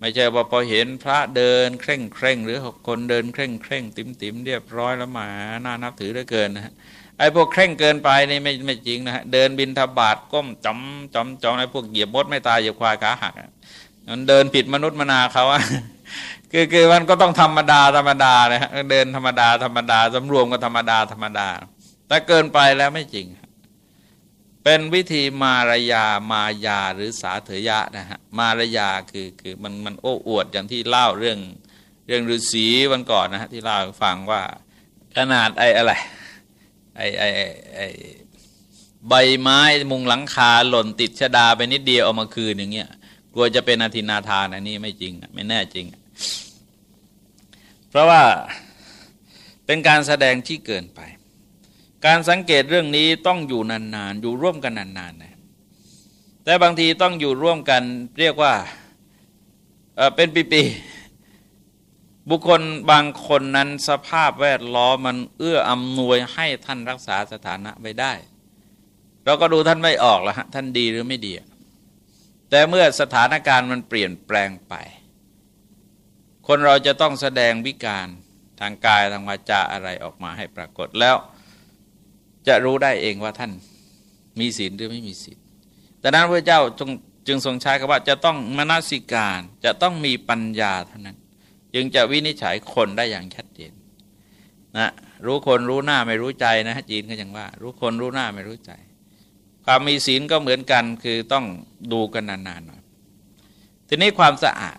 ไม่ใช่ว่าพอเห็นพระเดินเคร่งเคร่งหรือคนเดินเคร่งเคร่งติ๋มติ๋มเรียบร้อยแล้วมาน่านับถือเหลือเกินนะฮะไอ้พวกเคร่งเกินไปนี่ไม่ไม่จริงนะฮะเดินบินทบาทก้มจำจำจำไอ้พวกเหยียบมดไม่ตายเหยียบควายขาหักมันเดินผิดมนุษย์มนาเขาอะคือคือมันก็ต้องธรรมดาธรรมดานะฮะเดินธรรมดาธรรมดาสำรวมก็ธรรมดาธรรมดาแต่เกินไปแล้วไม่จริง เป็นวิธีมารยามายาหรือสาเถยะนะฮะมารยาคือคือมันมันโอ้อวดอย่างที่เล่าเรื่องเรื่องฤาษีวันก่อนนะฮะที่เล่าฟังว่าขนาดไอ้อะไรไอ้ไอ้ไอ้ใบไม้มุงหลังคาหล่นติดชดาไปนิดเดียวเอามาคืนอย่างเงี้ยกลัวจะเป็นอธินาทานอันนี้ไม่จริงไม่แน่จริง เพราะว่าเป็นการแสดงที่เกินไป การสังเกตเรื่องนี้ต้องอยู่นานๆ อยู่ร่วมกันนานๆนะแต่บางทีต้องอยู่ร่วมกันเรียกว่าเป็นปีๆบุคคลบางคนนั้นสภาพแวดล้อมมันเอื้ออำนวยให้ท่านรักษาสถานะไว้ได้ เราก็ดูท่านไม่ออกล้วฮะท่านดีหรือไม่ดี แต่เมื่อสถานการณ์มันเปลี่ยนแปลงไป คนเราจะต้องแสดงวิการทางกายทางวาจาอะไรออกมาให้ปรากฏแล้ว จะรู้ได้เองว่าท่านมีศีลหรือไม่มีศีลแต่นั้นพระเจ้าจงจึงทรงใช้คำว่าจะต้องมนสิการจะต้องมีปัญญาเท่านั้น จึงจะวินิจฉัยคนได้อย่างชัดเจนนะรู้คนรู้หน้าไม่รู้ใจนะจีนก็ยังว่า รู้คนรู้หน้าไม่รู้ใจ ความมีศีลก็เหมือนกันคือต้องดูกันนานๆหน่อยทีนี้ความสะอาด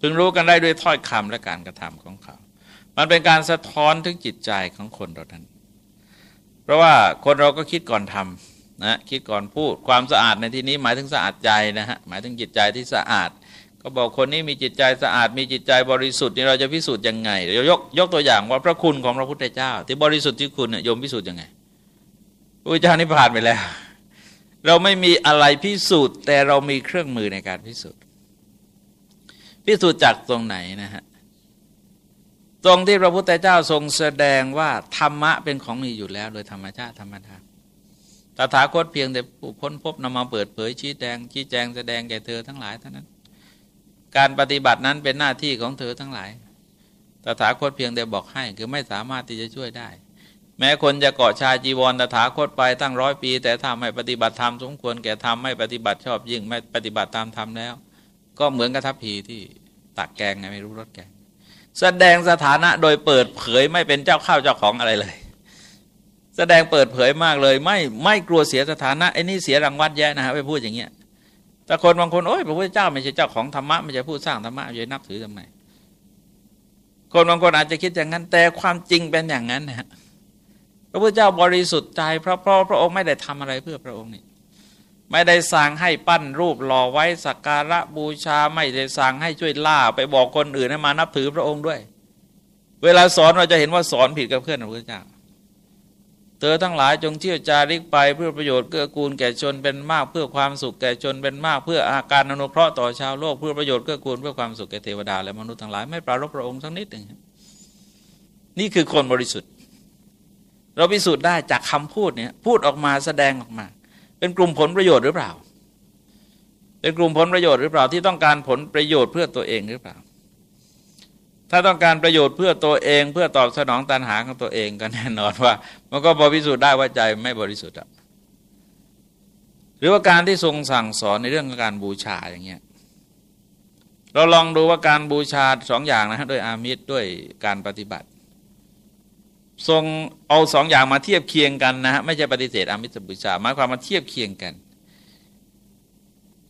พึงรู้กันได้ด้วยถ้อยคำและการกระทำของเขา มันเป็นการสะท้อนถึงจิตใจของคนเราท่าน เพราะว่าคนเราก็คิดก่อนทำนะคิดก่อนพูดความสะอาดในที่นี้หมายถึงสะอาดใจนะฮะหมายถึงจิตใจที่สะอาด ก็บอกคนนี้มีจิตใจสะอาด มีจิตใจบริสุทธิ์นี่เราจะพิสูจน์ยังไงเดี๋ยวยกยกตัวอย่างว่าพระคุณของพระพุทธเจ้า ที่บริสุทธิ์ที่คุณเนี่ยยมพิสูจน์ยังไงพระเจ้านิพพานไปแล้ว เราไม่มีอะไรพิสูจน์ แต่เรามีเครื่องมือในการพิสูจน์พิสูจน์จากตรงไหนนะฮะ ตรงที่พระพุทธเจ้าทรงแสดงว่าธรรมะเป็นของมีอยู่แล้ว โดยธรรมชาติธรรมดาตถาคตเพียงแต่ผู้ค้นพบนำมาเปิดเผยชี้แจงชี้แจงแสดงแก่เธอทั้งหลายเท่านั้น การปฏิบัตินั้นเป็นหน้าที่ของเธอทั้งหลาย ตถาคตเพียงแต่บอกให้คือไม่สามารถที่จะช่วยได้ แม้คนจะเกาะชาจีวรตถาคตไปตั้งร้อยปี แต่ถ้าไม่ปฏิบัติธรรมสมควรแก่ธรรมไม่ปฏิบัติชอบยิ่งไม่ปฏิบัติตามธรรมแล้ว ก็เหมือนกับทัพพีที่ตักแกงไงไม่รู้รสแกง แสดงสถานะโดยเปิดเผยไม่เป็นเจ้าข้าวเจ้าของอะไรเลย แสดงเปิดเผยมากเลย ไม่ไม่กลัวเสียสถานะไอ้นี่เสียรังวัดแย่นะฮะไปพูดอย่างเงี้ยแต่คนบางคนโอ้ยพระพุทธเจ้าไม่ใช่เจ้าของธรรมะไม่ใช่ผู้สร้างธรรมะจะนับถือทำไมคนบางคนอาจจะคิดอย่างนั้น แต่ความจริงเป็นอย่างนั้นนะฮะพระพุทธเจ้าบริสุทธิ์ใจเพราะเพราะพระองค์ไม่ได้ทำอะไรเพื่อพระองค์นี่ ไม่ได้สั่งให้ปั้นรูปหล่อไว้สักการะบูชาไม่ได้สั่งให้ช่วยล่าไปบอกคนอื่นให้มานับถือพระองค์ด้วย เวลาสอนเราจะเห็นว่าสอนผิดกับเพื่อนพระพุทธเจ้าเธอทั้งหลายจงเที่ยวจาริกไปเพื่อประโยชน์เกื้อกูลแก่ชนเป็นมากเพื่อความสุขแก่ชนเป็นมากเพื่ออาการอนุเคราะห์ต่อชาวโลกเพื่อประโยชน์เกื้อกูลเพื่อความสุขแก่เทวดาและมนุษย์ทั้งหลายไม่ปรารบพระองค์สักนิดหนึ่งนี่คือคนบริสุทธิ์ เราพิสูจน์ได้จากคำพูดเนี่ยพูดออกมาแสดงออกมา เป็นกลุ่มผลประโยชน์หรือเปล่า เป็นกลุ่มผลประโยชน์หรือเปล่าที่ต้องการผลประโยชน์เพื่อตัวเองหรือเปล่า ถ้าต้องการประโยชน์เพื่อตัวเอง เพื่อตอบสนองตันหาของตัวเองก็แน่นอนว่า มันก็บริสุทธิ์ได้ว่าใจไม่บริสุทธิ์หรือว่าการที่ทรงสั่งสอนในเรื่องของการบูชาอย่างเงี้ยเราลองดูว่าการบูชาสองอย่างนะฮะด้วยอามิตรด้วยการปฏิบัติ ทรงเอาสองอย่างมาเทียบเคียงกันนะฮะไม่ใช่ปฏิเสธอมิตรบูชาหมายความมาเทียบเคียงกัน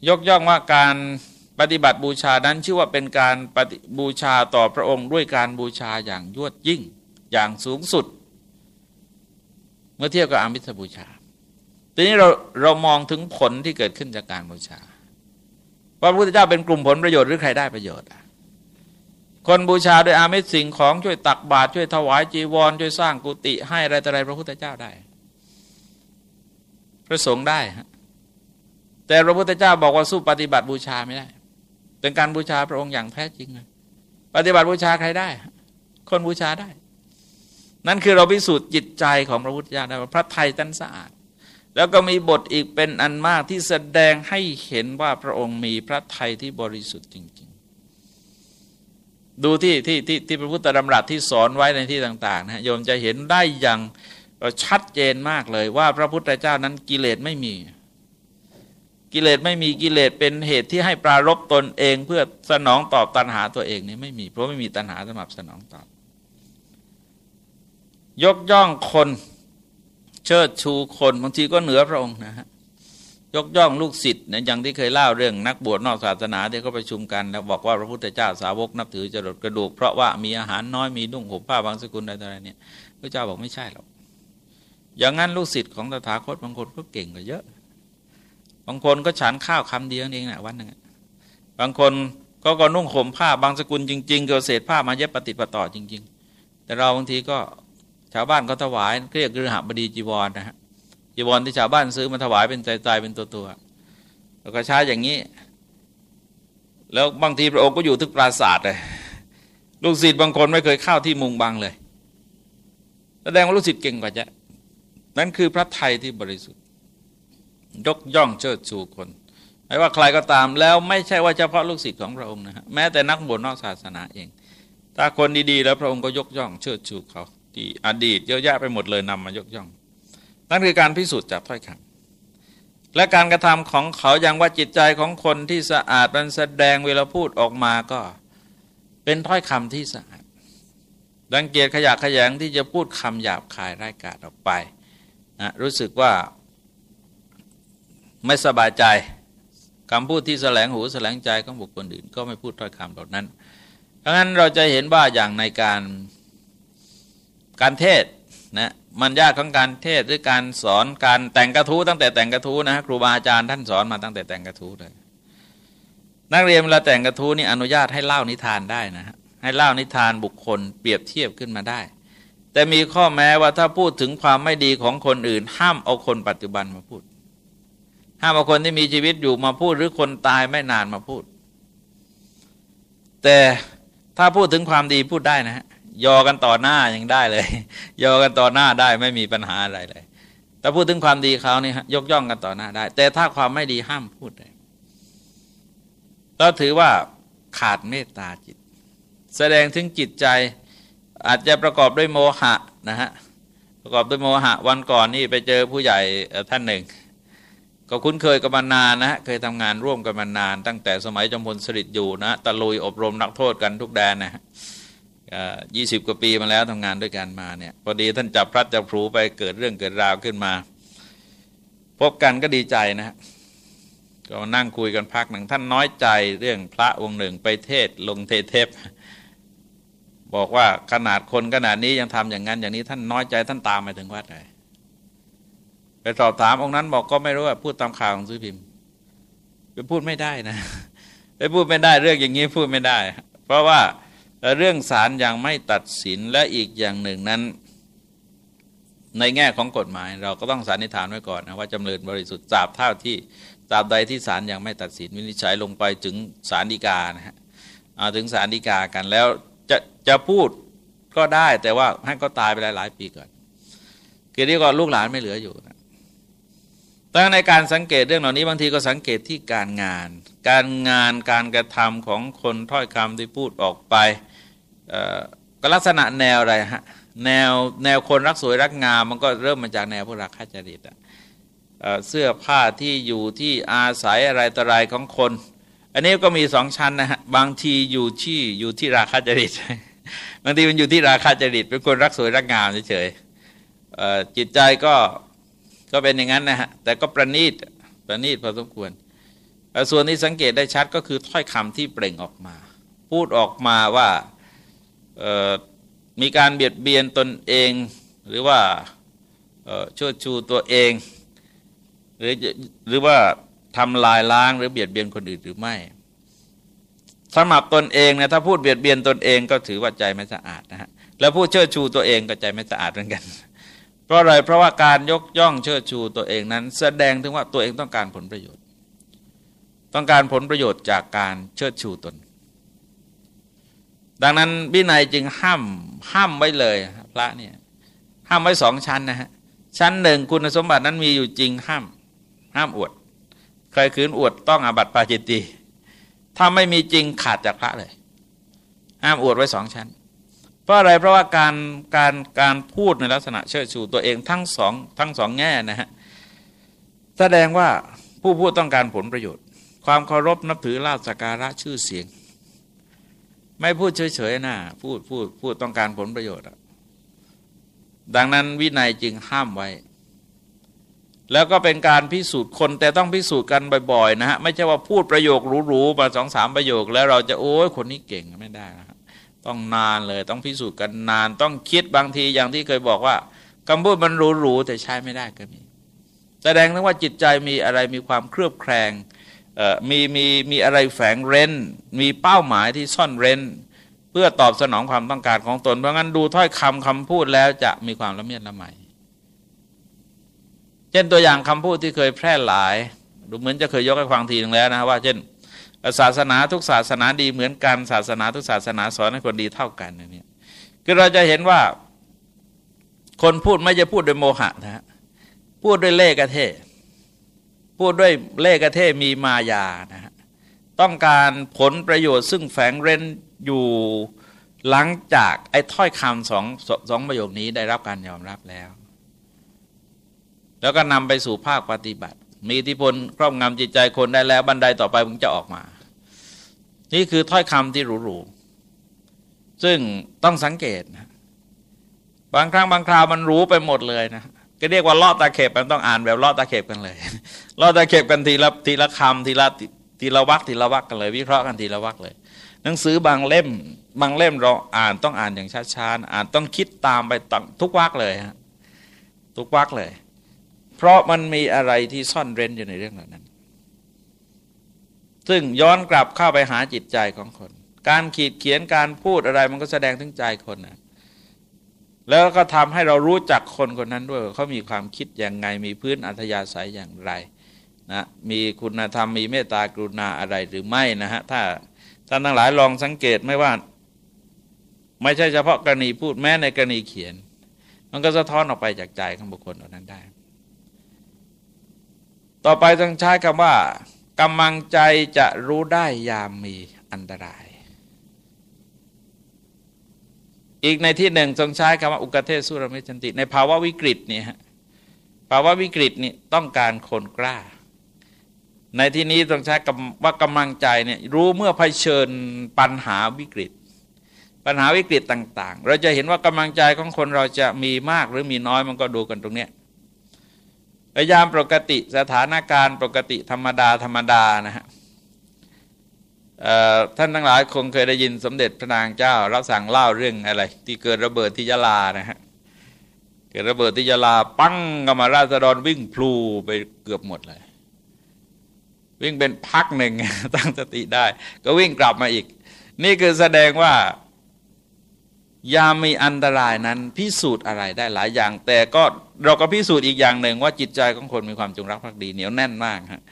ยกย่องว่าการปฏิบัติบูชานั้นชื่อว่าเป็นการปฏิบูชาต่อพระองค์ ด้วยการบูชาอย่างยวดยิ่งอย่างสูงสุด เมื่อเทียบกับอมิตรบูชา ทีนี้เราเรามองถึงผลที่เกิดขึ้นจากการบูชาพระพุทธเจ้าเป็นกลุ่มผลประโยชน์หรือใครได้ประโยชน์ คนบูชาโดยอามิสสิ่งของช่วยตักบาตรช่วยถวายจีวร ช่วยสร้างกุฏิให้อะไรต่ออะไรพระพุทธเจ้าได้ พระสงฆ์ได้ฮะแต่พระพุทธเจ้าบอกว่าสู้ปฏิบัติบูชาไม่ได้ เป็นการบูชาพระองค์อย่างแท้จริงเลยปฏิบัติบูชาใครได้ คนบูชาได้ นั่นคือเราพิสูจน์จิตใจของพระพุทธเจ้าได้ว่าพระไทยตันสะอาด แล้วก็มีบทอีกเป็นอันมากที่แสดงให้เห็นว่าพระองค์มีพระไทยที่บริสุทธิ์จริง ดูที่ที่ที่ที่พระพุทธดำรัสที่สอนไว้ในที่ต่างๆนะโยมจะเห็นได้อย่างชัดเจนมากเลยว่าพระพุทธเจ้านั้นกิเลสไม่มี กิเลสไม่มีกิเลสเป็นเหตุที่ให้ปรารบตนเองเพื่อสนองตอบตัณหาตัวเองนี่ไม่มี เพราะไม่มีตัณหาสำหรับสนองตอบ ยกย่องคนเชิดชูคนบางทีก็เหนือพระองค์นะฮะ ยกย่องลูกศิษย์เนี่ยอย่างที่เคยเล่าเรื่องนักบวชนอกศาสนาที่เขาประชุมกันแล้วบอกว่าพระพุทธเจ้าสาวกนับถือจรดกระดูก เพราะว่ามีอาหารน้อยมีนุ่งห่มผ้าบางสกุลอะไรเนี่ยพระเจ้าบอกไม่ใช่หรอกอย่างนั้นลูกศิษย์ของตถาคตบางคนก็เก่งกว่าเยอะ บางคนก็ฉันข้าวคำเดียวเองนะวันหนึ่งบางคนก็ก็นุ่งห่มผ้าบางสกุลจริงๆเกิดเศษผ้ามาเย็บปฏิปต่อจริง ๆ แต่เราบางทีก็ชาวบ้านก็ถวายเรียกคือหบดีจีวรนะฮะ จีวรที่ชาวบ้านซื้อมาถวายเป็นใจๆเป็นตัวตัวแล้วก็ใช้อย่างนี้ แล้วบางทีพระองค์ก็อยู่ทึกปราศาสตร์เลยลูกศิษย์บางคนไม่เคยเข้าที่มุงบังเลยแสดงว่าลูกศิษย์เก่งกว่าจะนั่นคือพระไทยที่บริสุทธิ์ ยกย่องเชิดชูคนไม่ว่าใครก็ตามแล้วไม่ใช่ว่าเฉพาะลูกศิษย์ของพระองค์นะฮะแม้แต่นักบวชนอกศาสนาเอง ถ้าคนดีๆ แล้วพระองค์ก็ยกย่องเชิดชูเขา ที่อดีตเยอะแยะไปหมดเลยนำมายกย่อง นั่นคือการพิสูจน์จากถ้อยคำและการกระทำของเขาอย่างว่าจิตใจของคนที่สะอาดมันแสดงเวลาพูดออกมาก็เป็นถ้อยคำที่สะอาดดังเกียรขยะขยงที่จะพูดคำหยาบคายไร้กาศออกไปนะรู้สึกว่าไม่สบายใจคำพูดที่แสลงหูแสลงใจของบุคคลอื่น ก็ไม่พูดถ้อยคำเหล่านั้นเพราะงั้นเราจะเห็นว่าอย่างในการการเทศ นะมันยากของการเทศหรือการสอนการแต่งกระทู้ตั้งแต่แต่งกระทู้นะครูบาอาจารย์ท่านสอนมาตั้งแต่แต่งกระทู้เลยนักเรียนเวลาแต่งกระทู้นี่อนุญาตให้เล่านิทานได้นะฮะให้เล่านิทานบุคคลเปรียบเทียบขึ้นมาได้ แต่มีข้อแม้ว่าถ้าพูดถึงความไม่ดีของคนอื่น ห้ามเอาคนปัจจุบันมาพูด ห้ามเอาคนที่มีชีวิตอยู่มาพูดหรือคนตายไม่นานมาพูด แต่ถ้าพูดถึงความดีพูดได้นะฮะ ยอกันต่อหน้ายังได้เลย ยอกันต่อหน้าได้ไม่มีปัญหาอะไรเลย แต่พูดถึงความดีเขานี่ยกย่องกันต่อหน้าได้ แต่ถ้าความไม่ดีห้ามพูดเลยเราถือว่าขาดเมตตาจิต แสดงถึงจิตใจอาจจะประกอบด้วยโมหะนะฮะประกอบด้วยโมหะวันก่อนนี่ไปเจอผู้ใหญ่ท่านหนึ่ง ก็คุ้นเคยกันมานานนะฮะเคยทำงานร่วมกันมานาน ตั้งแต่สมัยจมพลสฤษดิ์อยู่นะตะลุยอบรมนักโทษกันทุกแดนนะฮะ ยี่สิบกว่าปีมาแล้วทำงานด้วยกันมาเนี่ยพอดีท่านจับพลัดจับผูไปเกิดเรื่องเกิดราวขึ้นมา พบกันก็ดีใจนะฮะก็นั่งคุยกันพักหนึ่งท่านน้อยใจเรื่องพระองค์หนึ่งไปเทศลงเทเทพบอกว่าขนาดคนขนาดนี้ยังทำอย่างนั้น อย่างนี้ท่านน้อยใจท่านตามมาถึงวัดเลยไปสอบถามองค์นั้นบอกก็ไม่รู้ว่าพูดตามข่าวของซื้อพิมพ์ไปพูดไม่ได้นะไปพูดไม่ได้เรื่องอย่างนี้พูดไม่ได้ เพราะว่า เรื่องศาลยังไม่ตัดสินและอีกอย่างหนึ่งนั้น ในแง่ของกฎหมาย เราก็ต้องสันนิษฐานไว้ก่อนนะว่าจำเลยบริสุทธิ์จาบเท่าที่ตราบใดที่ศาลยังไม่ตัดสินวินิจฉัยลงไปถึงศาลฎีกานะฮะถึงศาลฎีกากันแล้วจะจะพูดก็ได้แต่ว่าให้ก็ตายไปหลาย ๆ ปีก่อนคือที่ก่อนลูกหลานไม่เหลืออยู่นะแต่ในการสังเกตเรื่องเหล่านี้บางทีก็สังเกตที่การงาน การงานการกระทำของคนถ้อยคำที่พูดออกไป ก็ลักษณะแนวอะไรฮะแนวแนวคนรักสวยรักงามมันก็เริ่มมาจากแนวพวกรักข้าจริตอะเสื้อผ้าที่อยู่ที่อาศัยอะไรต่ออะไรของคน อันนี้ก็มีสองชั้นนะฮะบางทีอยู่ที่อยู่ที่ราคาจริตบางทีมันอยู่ที่ราคาจริตเป็นคนรักสวยรักงามเฉยๆจิตใจก็ก็เป็นอย่างนั้นนะฮะแต่ก็ประณีตประณีตพอสมควรส่วนที่สังเกตได้ชัดก็คือถ้อยคำที่เปล่งออกมา พูดออกมาว่า มีการเบียดเบียนตนเองหรือว่าช่วชูตัวเอง หรือหรือว่าทำลายล้างหรือเบียดเบียนคนอื่นหรือไม่สำหรับตนเองนะถ้าพูดเบียดเบียนตนเองก็ถือว่าใจไม่สะอาดนะฮะแล้วพูดเชิดชูตัวเองก็ใจไม่สะอาดเหมือนกัน เพราะอะไรเพราะว่าการยกย่องเชิดชูตัวเองนั้น แสดงถึงว่าตัวเองต้องการผลประโยชน์ ต้องการผลประโยชน์จากการเชิดชูตน ดังนั้นวินัยจึงห้ามห้ามไว้เลยพระเนี่ยห้ามไว้สองชั้นนะฮะชั้นหนึ่งคุณสมบัตินั้นมีอยู่จริงห้าม ห้ามอวด ใครคืนอวดต้องอาบัติปาจิตตีถ้าไม่มีจริงขาดจากพระเลย ห้ามอวดไว้สองชั้น เพราะอะไรเพราะว่าการการการพูดในลักษณะเชิดชูตัวเองทั้งสองทั้งสองแง่นะฮะแสดงว่าผู้พูดต้องการผลประโยชน์ ความเคารพนับถือลาบสการะชื่อเสียง ไม่พูดเฉยๆนะพูดพูดพูดต้องการผลประโยชน์ดังนั้นวินัยจึงห้ามไว้ แล้วก็เป็นการพิสูจน์คนแต่ต้องพิสูจน์กันบ่อยๆนะฮะไม่ใช่ว่าพูดประโยคหรูๆมาสองสามประโยค แล้วเราจะโอ้ยคนนี้เก่งไม่ได้นะต้องนานเลยต้องพิสูจน์กันนานต้องคิดบางทีอย่างที่เคยบอกว่าคำพูดมันหรูๆแต่ใช้ไม่ได้ก็มีแสดงถึงว่าจิตใจมีอะไรมีความเครือบแคลง มีมีมีอะไรแฝงเร้น มีเป้าหมายที่ซ่อนเร้น เพื่อตอบสนองความต้องการของตน เพราะงั้นดูถ้อยคำคำพูดแล้วจะมีความละเมียดละไมเช่นตัวอย่างคำพูดที่เคยแพร่หลาย ดูเหมือนจะเคยยกให้ฟังทีนึงแล้วนะว่า เช่น ศาสนาทุกศาสนาดีเหมือนกันศาสนาทุกศาสนาสอนให้คนดีเท่ากันเนี่ยคือเราจะเห็นว่า คนพูดไม่จะพูดด้วยโมหะนะฮะพูดด้วยเล่กระเท พูดด้วยเล่กระเทมีมายานะฮะต้องการผลประโยชน์ซึ่งแฝงเร้นอยู่หลังจากไอ้ถ้อยคำสองสองประโยคนี้ได้รับการยอมรับแล้ว แล้วก็นำไปสู่ภาคปฏิบัติ มีอิทธิพลครอบงำจิตใจคนได้แล้วบันไดต่อไปมึงจะออกมา นี่คือถ้อยคำที่หรูๆซึ่งต้องสังเกตนะบางครั้งบางคราวมันรู้ไปหมดเลยนะ ก็เรียกว่าลอดตาเข็บมันต้องอ่านแบบลอดตาเข็บกันเลยลอดตาเข็บกันทีละทีละคำทีละทีละวักทีละวักกันเลย วิเคราะห์กันทีละวักเลย หนังสือบางเล่ม บางเล่มเราอ่านต้องอ่านอย่างช้าๆอ่านต้องคิดตามไปทุกวักเลยฮะทุกวักเลย เพราะมันมีอะไรที่ซ่อนเร้นอยู่ในเรื่องเหล่านั้น ซึ่งย้อนกลับเข้าไปหาจิตใจของคน การขีดเขียนการพูดอะไรมันก็แสดงถึงใจคนนะ แล้วก็ทำให้เรารู้จักคนคนนั้นด้วยเขามีความคิดอย่างไง มีพื้นอัธยาศัยอย่างไรนะมีคุณธรรมมีเมตตากรุณาอะไรหรือไม่นะฮะถ้าท่านทั้งหลายลองสังเกตไม่ว่า ไม่ใช่เฉพาะกรณีพูดแม้ในกรณีเขียน มันก็สะท้อนออกไปจากใจของบุคคลเหล่านั้นได้ ต่อไปต้องใช้คำว่า กำลังใจจะรู้ได้ยามมีอันตราย อีกในที่หนึ่งทรงใช้คำว่าอุกเทศสุรมิจันติ ในภาวะวิกฤตเนี่ยภาวะวิกฤตนี่ต้องการคนกล้า ในที่นี้ต้องใช้คำว่ากำลังใจเนี่ยรู้เมื่อเผชิญปัญหาวิกฤต ปัญหาวิกฤตต่าง ๆ เราจะเห็นว่ากำลังใจของคนเราจะมีมากหรือมีน้อยมันก็ดูกันตรงเนี้ยพยายามปกติสถานการณ์ปกติธรรมดาธรรมดานะฮะ ท่านทั้งหลายคงเคยได้ยินสมเด็จพระนางเจ้า รับสั่งเล่าเรื่องอะไร ที่เกิดระเบิดที่ยะลานะฮะเกิดระเบิดที่ยะลาปั้งกมาราษฎรวิ่งพลูไปเกือบหมดเลย วิ่งเป็นพักหนึ่งตั้งสติได้ ก็วิ่งกลับมาอีก นี่คือแสดงว่ายามีอันตรายนั้นพิสูจน์อะไรได้หลายอย่าง แต่ก็เราก็พิสูจน์อีกอย่างหนึ่งว่าจิตใจของคนมีความจงรักภักดีเหนียวแน่นมากฮะ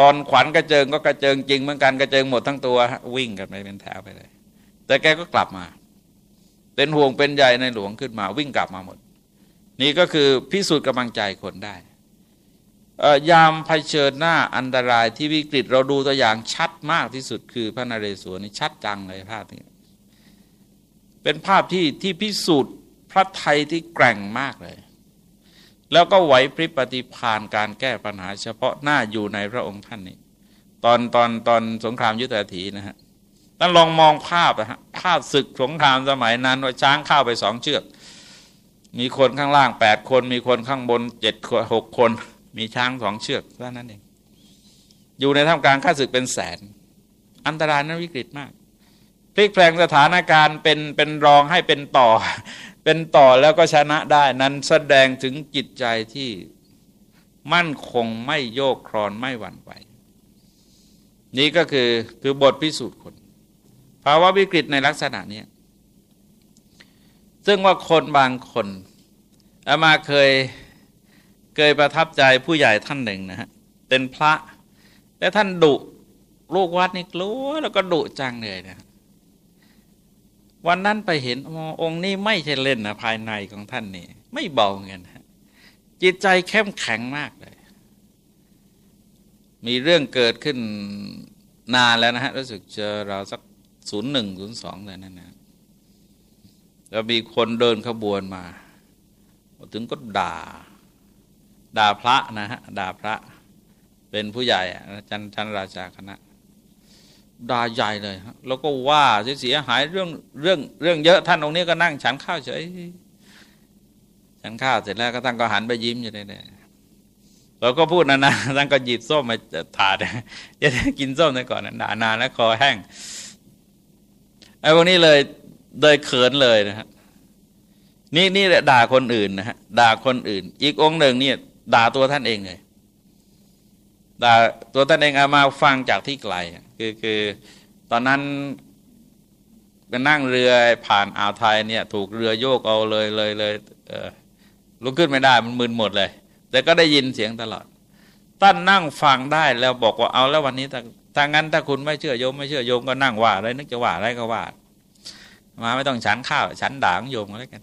ตอนขวัญกระเจิงก็กระเจิงจริงเหมือนกันกระเจิงหมดทั้งตัววิ่งกันไปเป็นแถวไปเลย แต่แกก็กลับมา เป็นห่วงเป็นใยในหลวงขึ้นมา วิ่งกลับมาหมด นี่ก็คือพิสูจน์กำลังใจคนได้ยามเผชิญหน้าอันตรายที่วิกฤตเราดูตัวอย่างชัดมากที่สุดคือพระนเรศวรนี่ชัดจังเลยภาพนี้ เป็นภาพที่ที่พิสูจน์พระไทยที่แกร่งมากเลย แล้วก็ไหวพริบปฏิพานการแก้ปัญหาเฉพาะหน้าอยู่ในพระองค์ท่านนี่ตอนตอนตอนสงครามยุทธาถีนะฮะท่านลองมองภาพนะฮะภาพศึกสงครามสมัยนั้นว่าช้างเข้าไปสองเชือก มีคนข้างล่างแปดคน มีคนข้างบนเจ็ดหกคน มีช้างสองเชือกเท่านั้นเองอยู่ในท่ามกลางข้าศึกเป็นแสน อันตรายนั้นวิกฤตมากพลิกแปลงสถานการณ์เป็นเป็นรองให้เป็นต่อ เป็นต่อแล้วก็ชนะได้นั้นแสดงถึงจิตใจที่มั่นคงไม่โยกครอนไม่หวั่นไหวนี่ก็คือคือบทพิสูจน์คน ภาวะวิกฤตในลักษณะนี้ซึ่งว่าคนบางคนอามาเคยเคยประทับใจผู้ใหญ่ท่านหนึ่งนะฮะเป็นพระ และท่านดุลูกวัดนี่กลัวแล้วก็ดุจังเลยนะ วันนั้นไปเห็นองค์นี้ไม่ใช่เล่นนะภายในของท่านนี่ไม่เบาเงินจิตใจเข้มแข็งมากเลย มีเรื่องเกิดขึ้นนานแล้วนะฮะรู้สึกเจอเราสักศูนย์หนึ่งศูนย์สองแต่นั้นนะแล้วมีคนเดินขบวนมา ถึงก็ด่า ด่าพระนะฮะด่าพระเป็นผู้ใหญ่จันทันราชาคณะ ด่าใหญ่เลยฮะแล้วก็ว่าเสียหายเรื่องเรื่องเรื่องเยอะท่านองค์นี้ก็นั่งฉันข้าวเฉยฉันข้าวเสร็จแล้วก็ท่านก็หันไปยิ้มอยู่ได้เราก็พูดนะนะท่านก็หยิบส้มมาถาดจะกินส้มในก่อนด่านานแล้วคอแห้งไอ้พวกนี้เลยเลยเขินเลยนะฮะนี่นี่แหละด่าคนอื่นนะฮะด่าคนอื่น อีกองค์หนึ่งเนี่ยด่าตัวท่านเองเลย ด่ตัวท่านเองเอามาฟังจากที่ไกลคือคือตอนนั้นก็นั่งเรือผ่านอ่าวไทยเนี่ย ถูกเรือโยกเอาเลยเลยเลยเออลุกขึ้นไม่ได้มันมึนหมดเลย แต่ก็ได้ยินเสียงตลอดท่านนั่งฟังได้แล้วบอกว่าเอาแล้ววันนี้ถ้าถ้างั้นถ้าคุณไม่เชื่อโยมไม่เชื่อโยมก็นั่งว่าอะไรนึกจะว่าอะไรก็ว่า มาไม่ต้องฉันข้าวฉันด่างโยมก็แล้วกัน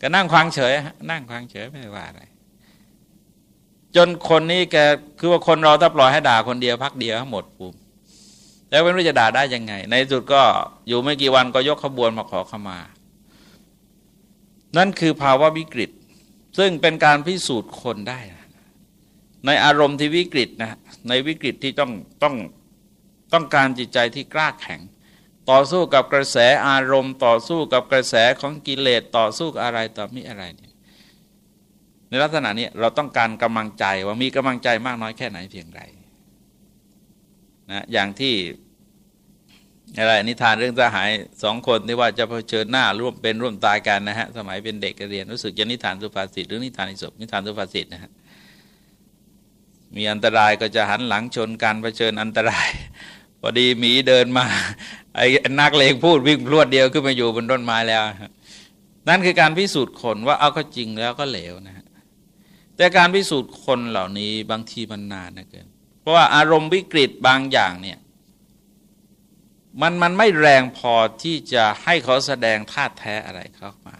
ก็นั่งฟังเฉยนั่งฟังเฉยไม่ได้ว่าอะไร จนคนนี้แกคือว่าคนเราถ้าปล่อยให้ด่าคนเดียวพักเดียวหมดภูมิแล้วไม่รู้จะด่าได้ยังไง ในสุดก็อยู่ไม่กี่วันก็ยกขบวนมาขอขมา นั่นคือภาวะวิกฤต ซึ่งเป็นการพิสูจน์คนได้ ในอารมณ์ที่วิกฤตนะในวิกฤตที่ต้องต้องต้องการจิตใจที่กล้าแข็ง ต่อสู้กับกระแสอารมณ์ ต่อสู้กับกระแสของกิเลสต่อสู้อะไรต่อมิอะไรเนี่ย ในลักษณะนี้เราต้องการกำลังใจว่ามีกำลังใจมากน้อยแค่ไหนเพียงไรนะอย่างที่อะไรนิทานเรื่องสหายสองคนที่ว่าจะเผชิญหน้าร่วมเป็นร่วมตายกันนะฮะสมัยเป็นเด็กเรียนรู้สึกจะนิทานสุภาษิตหรือนิทานอิศบนิทานสุภาษิตนะฮะมีอันตรายก็จะหันหลังชนกันเผชิญอันตราย พอดีหมีเดินมาไอ้นักเลงพูดวิ่งพรวดเดียวขึ้นมาอยู่บนต้นไม้แล้ว นั่นคือการพิสูจน์คนว่าเอาก็จริงแล้วก็เหลวนะ แต่การพิสูจน์คนเหล่านี้บางทีมันนานนะเกิน เพราะว่าอารมณ์วิกฤตบางอย่างเนี่ยมันมันไม่แรงพอที่จะให้เขาแสดงท่าแท้อะไรเข้ามา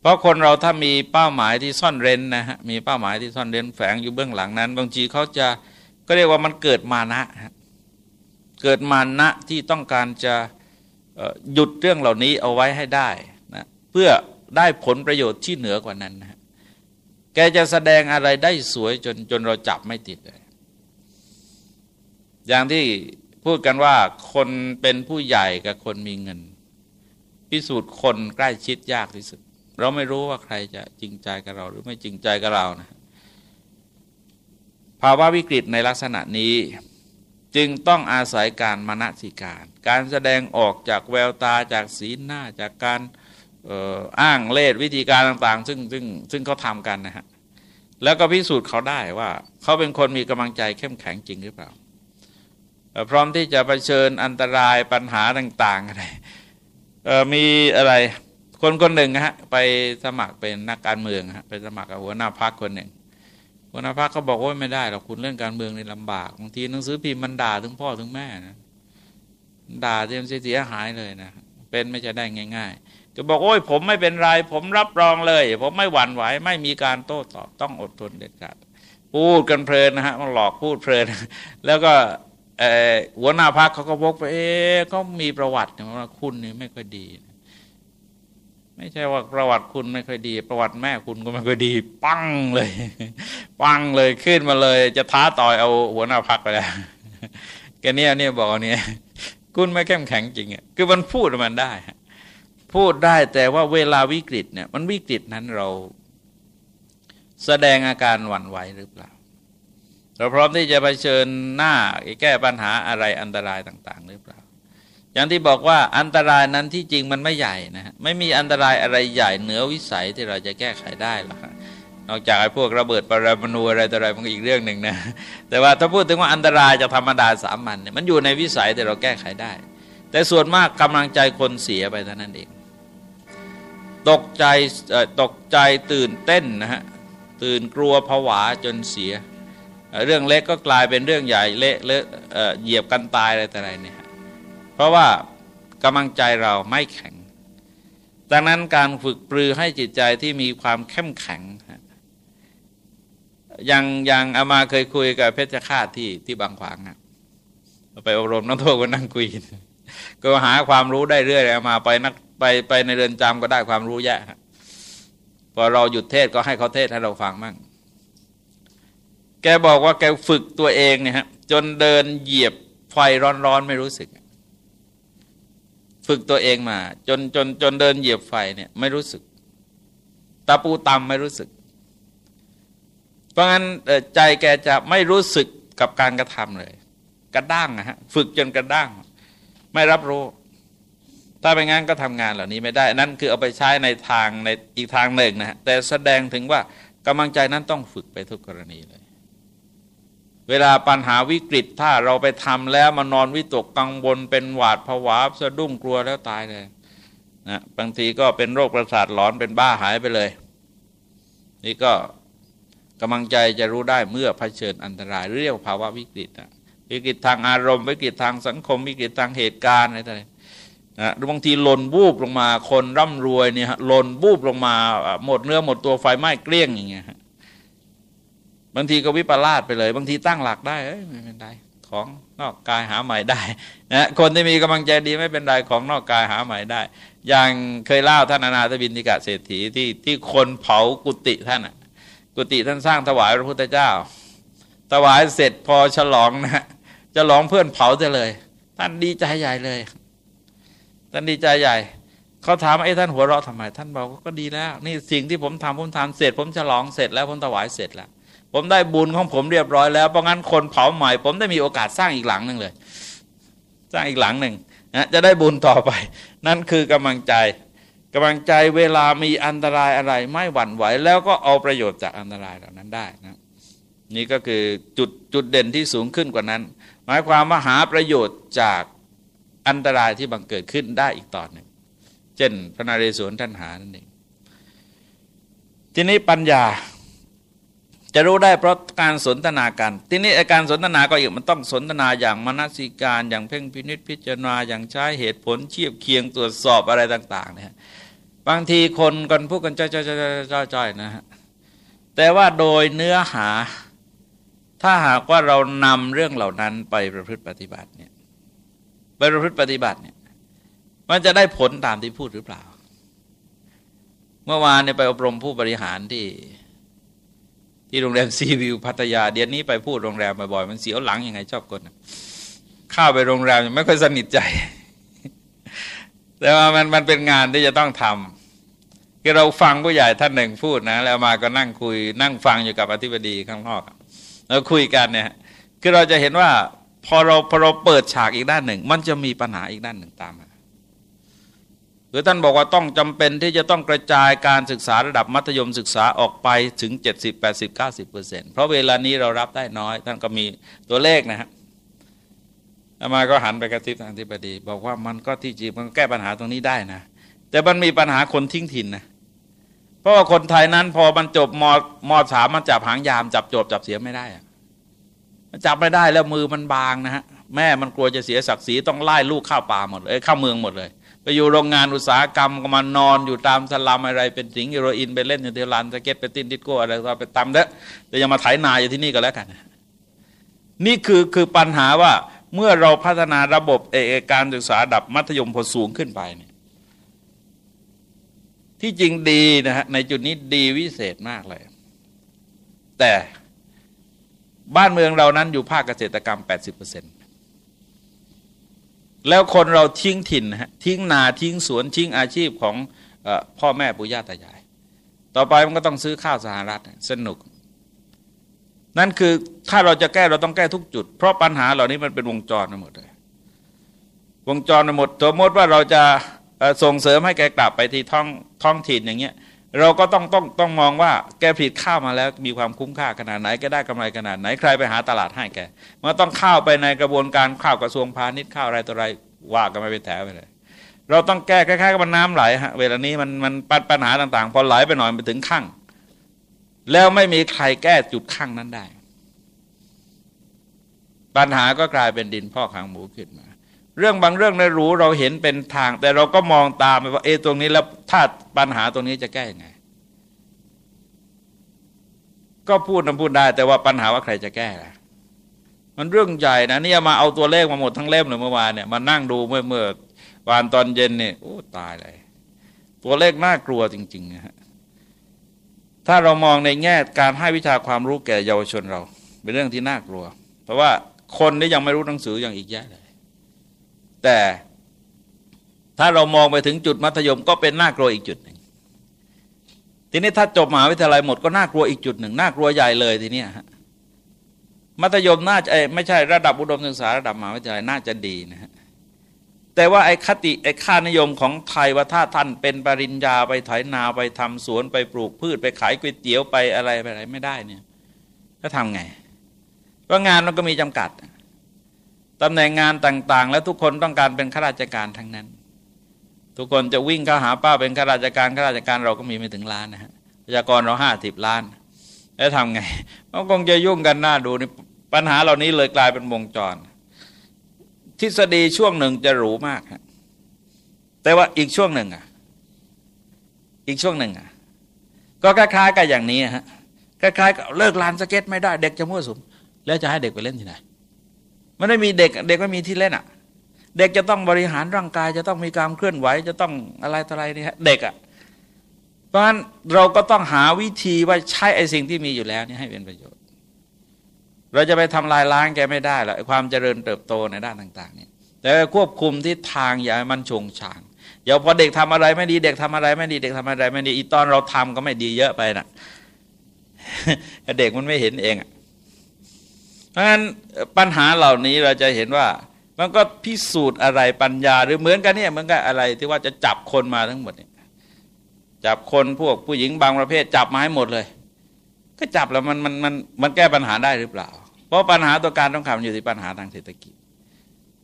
เพราะคนเราถ้ามีเป้าหมายที่ซ่อนเร้นนะฮะมีเป้าหมายที่ซ่อนเร้นแฝงอยู่เบื้องหลังนั้น บางทีเขาจะก็เรียกว่ามันเกิดมานะเกิดมานะที่ต้องการจะหยุดเรื่องเหล่านี้เอาไว้ให้ได้นะเพื่อได้ผลประโยชน์ที่เหนือกว่านั้นนะ แกจะแสดงอะไรได้สวยจนจนเราจับไม่ติดเลย อย่างที่พูดกันว่าคนเป็นผู้ใหญ่กับคนมีเงิน พิสูจน์คนใกล้ชิดยากที่สุด เราไม่รู้ว่าใครจะจริงใจกับเราหรือไม่จริงใจกับเรานะ ภาวะวิกฤตในลักษณะนี้จึงต้องอาศัยการมณสิการ การแสดงออกจากแววตาจากสีหน้าจากการ อ้างเล่วิธีการต่างๆ ซึ่งซึ่งซึ่งเขาทำกันนะฮะแล้วก็พิสูจน์เขาได้ว่าเขาเป็นคนมีกำลังใจเข้มแข็งจริงหรือเปล่า พร้อมที่จะะเผชิญอันตรายปัญหาต่างๆอะไรมีอะไรคนคนหนึ่งฮะไปสมัครเป็นนักการเมืองฮะไปสมัครกับหัวหน้าพักคนหนึ่งหัวหน้าพักเขาบอกว่าไม่ได้หรอกคุณเรื่องการเมืองนี่ลำบากบางทีหนังสือพิมพ์มันด่าถึงพ่อถึงแม่นะด่าจนเสียหายเลยนะเป็นไม่จะได้ง่าย ๆ ก็บอกโอ้ยผมไม่เป็นไร ผมรับรองเลย ผมไม่หวั่นไหว ไม่มีการโต้ตอบต้องอดทนเด็ดขาดพูดกันเพลินนะฮะมันหลอกพูดเพลิน แล้วก็หัวหน้าพักเขาก็บอกไปเอ๊เขามีประวัติว่าคุณนี่ไม่ค่อยดี ไม่ใช่ว่าประวัติคุณไม่ค่อยดี ประวัติแม่คุณก็ไม่ค่อยดี ปังเลย ปังเลยขึ้นมาเลย จะท้าต่อยเอาหัวหน้าพักไปแล้วแกเนี่ยเนี่ยบอกเนี่ยคุณไม่เข้มแข็งจริงอะคือมันพูดมันได้ พูดได้แต่ว่าเวลาวิกฤตเนี่ยมันวิกฤตนั้นเราแสดงอาการหวั่นไหวหรือเปล่า เราพร้อมที่จะไปเชิญหน้าแก้ปัญหาอะไรอันตรายต่าง ๆ หรือเปล่า อย่างที่บอกว่าอันตรายนั้นที่จริงมันไม่ใหญ่นะฮะไม่มีอันตรายอะไรใหญ่เหนือวิสัยที่เราจะแก้ไขได้หรอกนอกจากไอ้พวกระเบิดปรมาณูอะไรต่ออะไรมันก็อีกเรื่องหนึ่งนะ แต่ว่าถ้าพูดถึงว่าอันตรายจากธรรมดาสามัญเนี่ยมันอยู่ในวิสัยที่เราแก้ไขได้ แต่ส่วนมากกำลังใจคนเสียไปเท่านั้นเอง ตกใจตกใจตื่นเต้นนะฮะตื่นกลัวผวาจนเสีย เรื่องเล็กก็กลายเป็นเรื่องใหญ่เละเลอะเหยียบกันตายอะไรแต่ไรเนี่ยเพราะว่ากำลังใจเราไม่แข็งดังนั้นการฝึกปรือให้จิตใจที่มีความเข้มแข็งอย่างอย่างอามาเคยคุยกับเพชฌฆาตที่ที่บางขวางไปอบรมนักโทษก็นั่งคุยก็หาความรู้ได้เรื่อยอามาไปนัก ไปไปในเรือนจำก็ได้ความรู้แยะพอเราหยุดเทศก็ให้เขาเทศให้เราฟังมั่งแกบอกว่าแกฝึกตัวเองเนี่ยฮะจนเดินเหยียบไฟร้อนๆไม่รู้สึก ฝึกตัวเองมา จนจนจนเดินเหยียบไฟเนี่ยไม่รู้สึกตะปูตำไม่รู้สึก เพราะงั้นใจแกจะไม่รู้สึกกับการกระทำเลย กระด้างนะฮะฝึกจนกระด้าง ไม่รับรู้ ถ้าเป็นงั้นก็ทำงานเหล่านี้ไม่ได้ นั่นคือเอาไปใช้ในทางในอีกทางหนึ่งนะฮะแต่แสดงถึงว่ากำลังใจนั้นต้องฝึกไปทุกกรณีเลย เวลาปัญหาวิกฤตถ้าเราไปทำแล้วมานอนวิตกกังวลเป็นหวาดผวาสะดุ้งกลัวแล้วตายเลยนะบางทีก็เป็นโรคประสาทหลอนเป็นบ้าหายไปเลย นี่ก็กำลังใจจะรู้ได้เมื่อเผชิญอันตรายเรียกภาวะวิกฤตนะวิกฤตทางอารมณ์ วิกฤตทางสังคม วิกฤตทางเหตุการณ์อะไรต่าง นะบางทีหล่นบูบลงมาคนร่ำรวยเนี่ยหล่นบูบลงมาหมดเนื้อหมดตัวไฟไหม้เกลี้ยงอย่างเงี้ยบางทีก็วิปลาสไปเลย บางทีตั้งหลักได้เอ้ยไม่เป็นไรของนอกกายหาใหม่ได้นะคนที่มีกำลังใจดีไม่เป็นไรของนอกกายหาใหม่ได้ อย่างเคยเล่าท่านอนาถบินติกะเศรษฐีที่ที่คนเผากุฏิท่านกุฏิท่านสร้างถวายพระพุทธเจ้า ถวายเสร็จพอฉลองนะจะลองเพื่อนเผาจะเลย ท่านดีใจใหญ่เลย ท่านดีใจใหญ่เขาถามไอ้ท่านหัวเราะทำไม ท่านบอกก็ดีแล้ว นี่สิ่งที่ผมทำผมทำเสร็จ ผมฉลองเสร็จแล้วผมถวายเสร็จแล้ว ผมได้บุญของผมเรียบร้อยแล้วเพราะงั้นคนเผาใหม่ ผมได้มีโอกาสสร้างอีกหลังหนึ่งเลย สร้างอีกหลังหนึ่งนะจะได้บุญต่อไป นั่นคือกำลังใจกำลังใจเวลามีอันตรายอะไร ไม่หวั่นไหว แล้วก็เอาประโยชน์จากอันตรายเหล่านั้นได้นะนี่ก็คือจุดจุดเด่นที่สูงขึ้นกว่านั้น หมายความว่าหาประโยชน์จาก อันตรายที่บังเกิดขึ้นได้อีกต่อหนึ่ง เช่น พระนาเรศวรท่านหานั่นเองทีนี้ปัญญาจะรู้ได้เพราะการสนทนากัน ทีนี้อาการสนทนาก็อีกมันต้องสนทนาอย่างมนสิการอย่างเพ่งพินิษพิจารณาอย่างใช้เหตุผลเทียบเคียงตรวจสอบอะไรต่าง ๆ เนี่ยบางทีคนกันพูดกันจ้อยๆๆๆนะฮะแต่ว่าโดยเนื้อหาถ้าหากว่าเรานำเรื่องเหล่านั้นไปประพฤติปฏิบัติเนี่ย ไปประพฤติปฏิบัติเนี่ยมันจะได้ผลตามที่พูดหรือเปล่า เมื่อวานเนี่ยไปอบรมผู้บริหารที่ ที่โรงแรมซีวิวพัทยา เดี๋ยวนี้ไปพูดโรงแรมบ่อยๆมันเสียวหลังยังไงชอบคนข้าไปโรงแรมยังไม่ค่อยสนิทใจ แต่ว่ามันมันเป็นงานที่จะต้องทำคือเราฟังผู้ใหญ่ท่านหนึ่งพูดนะ แล้วมาก็นั่งคุยนั่งฟังอยู่กับอธิบดีข้างนอกแล้วคุยกันเนี่ยคือเราจะเห็นว่า พอเราพอเราเปิดฉากอีกด้านหนึ่ง มันจะมีปัญหาอีกด้านหนึ่งตามมาหรือท่านบอกว่าต้องจำเป็นที่จะต้องกระจายการศึกษาระดับมัธยมศึกษาออกไปถึง 70 80 90เปอร์เซ็นต์เพราะเวลานี้เรารับได้น้อย ท่านก็มีตัวเลขนะฮะมาก็หันไปกระซิบทางที่ปดี บอกว่ามันก็ที่จริงมันแก้ปัญหาตรงนี้ได้นะ แต่มันมีปัญหาคนทิ้งถิ่นนะเพราะว่าคนไทยนั้นพอมันจบมมสามมันจับหางยามจับโจบจับเสียไม่ได้อะ จับไม่ได้แล้วมือมันบางนะฮะแม่มันกลัวจะเสียศักดิ์ศรีต้องไล่ลูกเข้าป่าหมดเลยเข้าเมืองหมดเลย ไปอยู่โรงงานอุตสาหกรรมก็มานอนอยู่ตามสลัมอะไรเป็นสิงเฮโรอีนไปเล่นอยู่ที่ลานสเก็ตไปตินดิสโก้อะไรก็ไปตำเด้อแต่ยังมาไถนาอยู่ที่นี่ก็แล้วกัน นี่คือคือปัญหาว่าเมื่อเราพัฒนาระบบเอการศึกษาดับมัธยมพอสูงขึ้นไปเนี่ยที่จริงดีนะฮะในจุดนี้ดีวิเศษมากเลย แต่ บ้านเมืองเรานั้นอยู่ภาคเกษตรกรรม 80%แล้วคนเราทิ้งถิ่นฮะทิ้งนาทิ้งสวนทิ้งอาชีพของอพ่อแม่ปู่ย่าตายาย ต่อไปมันก็ต้องซื้อข้าวสหรัฐสนุก นั่นคือถ้าเราจะแก้เราต้องแก้ทุกจุด เพราะปัญหาเหล่านี้มันเป็นวงจรไปหมดเลยวงจรไปหมดสมมติว่าเราจะส่งเสริมให้แกกลับไปที่ท้องท้องถิ่นอย่างเงี้ย เราก็ต้องต้องต้องมองว่าแกผลิตข้าวมาแล้วมีความคุ้มค่าขนาดไหนแกได้กำไรขนาดไหนใครไปหาตลาดให้แกมันต้องข้าวไปในกระบวนการข้าวกระทรวงพาณิชย์ข้าวอะไรต่ออะไรว่ากันไม่เป็นแถวไปเลยเราต้องแก้คล้ายๆกับมันน้ำไหลฮะเวลานี้มันมันปัญหาต่างๆ พอไหลไปหน่อยไปถึงข้างแล้วไม่มีใครแก้จุดข้างนั้นได้ ปัญหาก็กลายเป็นดินพ่อขังหมูขึ้นมา เรื่องบางเรื่องในรู้เราเห็นเป็นทาง แต่เราก็มองตามไปว่าเอตรงนี้แล้วถ้าปัญหาตรงนี้จะแก้ยังไง ก็พูดนำพูดได้ แต่ว่าปัญหาว่าใครจะแก้ล่ะมันเรื่องใหญ่นะนี่มาเอาตัวเลขมาหมดทั้งเล่มเลยเมื่อวานเนี่ยมานั่งดูเมื่อเมื่อวานตอนเย็นเนี่ยโอ้ตายเลย ตัวเลขน่ากลัวจริงๆนะฮะถ้าเรามองในแง่การให้วิชาความรู้แก่เยาวชนเรา เป็นเรื่องที่น่ากลัว เพราะว่าคนที่ยังไม่รู้หนังสืออย่างอีกแยะเลย แต่ถ้าเรามองไปถึงจุดมัธยมก็เป็นน่ากลัวอีกจุดหนึ่งทีนี้ถ้าจบมหาวิทยาลัยหมดก็น่ากลัวอีกจุดหนึ่งน่ากลัวใหญ่เลยทีนี้ฮะมัธยมน่าจะไม่ใช่ระดับอุดมศึกษาระดับมหาวิทยาลัยน่าจะดีนะฮะแต่ว่าไอ้คติไอ้ค่านิยมของไทยว่าถ้าท่านเป็นปริญญาไปไถนาไปทำสวนไปปลูกพืชไปขายก๋วยเตี๋ยวไปอะไรไปอะไรไม่ได้เนี่ยก็ทำไงเพราะงานมันก็มีจำกัด ตำแหน่งงานต่าง ๆ แล้วทุกคนต้องการเป็นข้าราชการทั้งนั้น ทุกคนจะวิ่งเข้าหาป้าเป็นข้าราชการข้าราชการเราก็มีไม่ถึงล้านนะฮะประชากรเราห้าสิบล้าน แล้วทำไงมันคงจะยุ่งกันหน้าดูนี่ปัญหาเหล่านี้เลยกลายเป็นวงจร ทฤษฎีช่วงหนึ่งจะหรูมากฮะแต่ว่าอีกช่วงหนึ่งอะ อีกช่วงหนึ่งอะ ก็คล้ายๆกับอย่างนี้ฮะคล้ายๆกับเลิกลานสเก็ตไม่ได้ เด็กจะมั่วสุม แล้วจะให้เด็กไปเล่นที่ไหน มันไม่มีเด็ก เด็กไม่มีที่เล่นอะ เด็กจะต้องบริหารร่างกาย จะต้องมีการเคลื่อนไหว จะต้องอะไรต่ออะไรนี่ฮะเด็กอะเพราะฉะนั้นเราก็ต้องหาวิธีว่าใช้ไอ้สิ่งที่มีอยู่แล้วนี่ให้เป็นประโยชน์ เราจะไปทำลายล้างแกไม่ได้หรอกความเจริญเติบโตในด้านต่างๆเนี่ยแต่ควบคุมทิศทางอย่าให้มันชงชางอย่าพอเด็กทำอะไรไม่ดี เด็กทำอะไรไม่ดี เด็กทำอะไรไม่ดีอีตอนเราทำก็ไม่ดีเยอะไปนะเด็กมันไม่เห็นเองอะ ราะฉะนั้นปัญหาเหล่านี้เราจะเห็นว่ามันก็พิสูจน์อะไรปัญญาหรือเหมือนกันเนี่ยเหมือนกับอะไรที่ว่าจะจับคนมาทั้งหมดเนี่ยจับคนพวกผู้หญิงบางประเภทจับมาให้หมดเลย ก็จับแล้วมันมันมันมันแก้ปัญหาได้หรือเปล่า เพราะปัญหาตัวการต้องคำอยู่ที่ปัญหาทางเศรษฐกิจ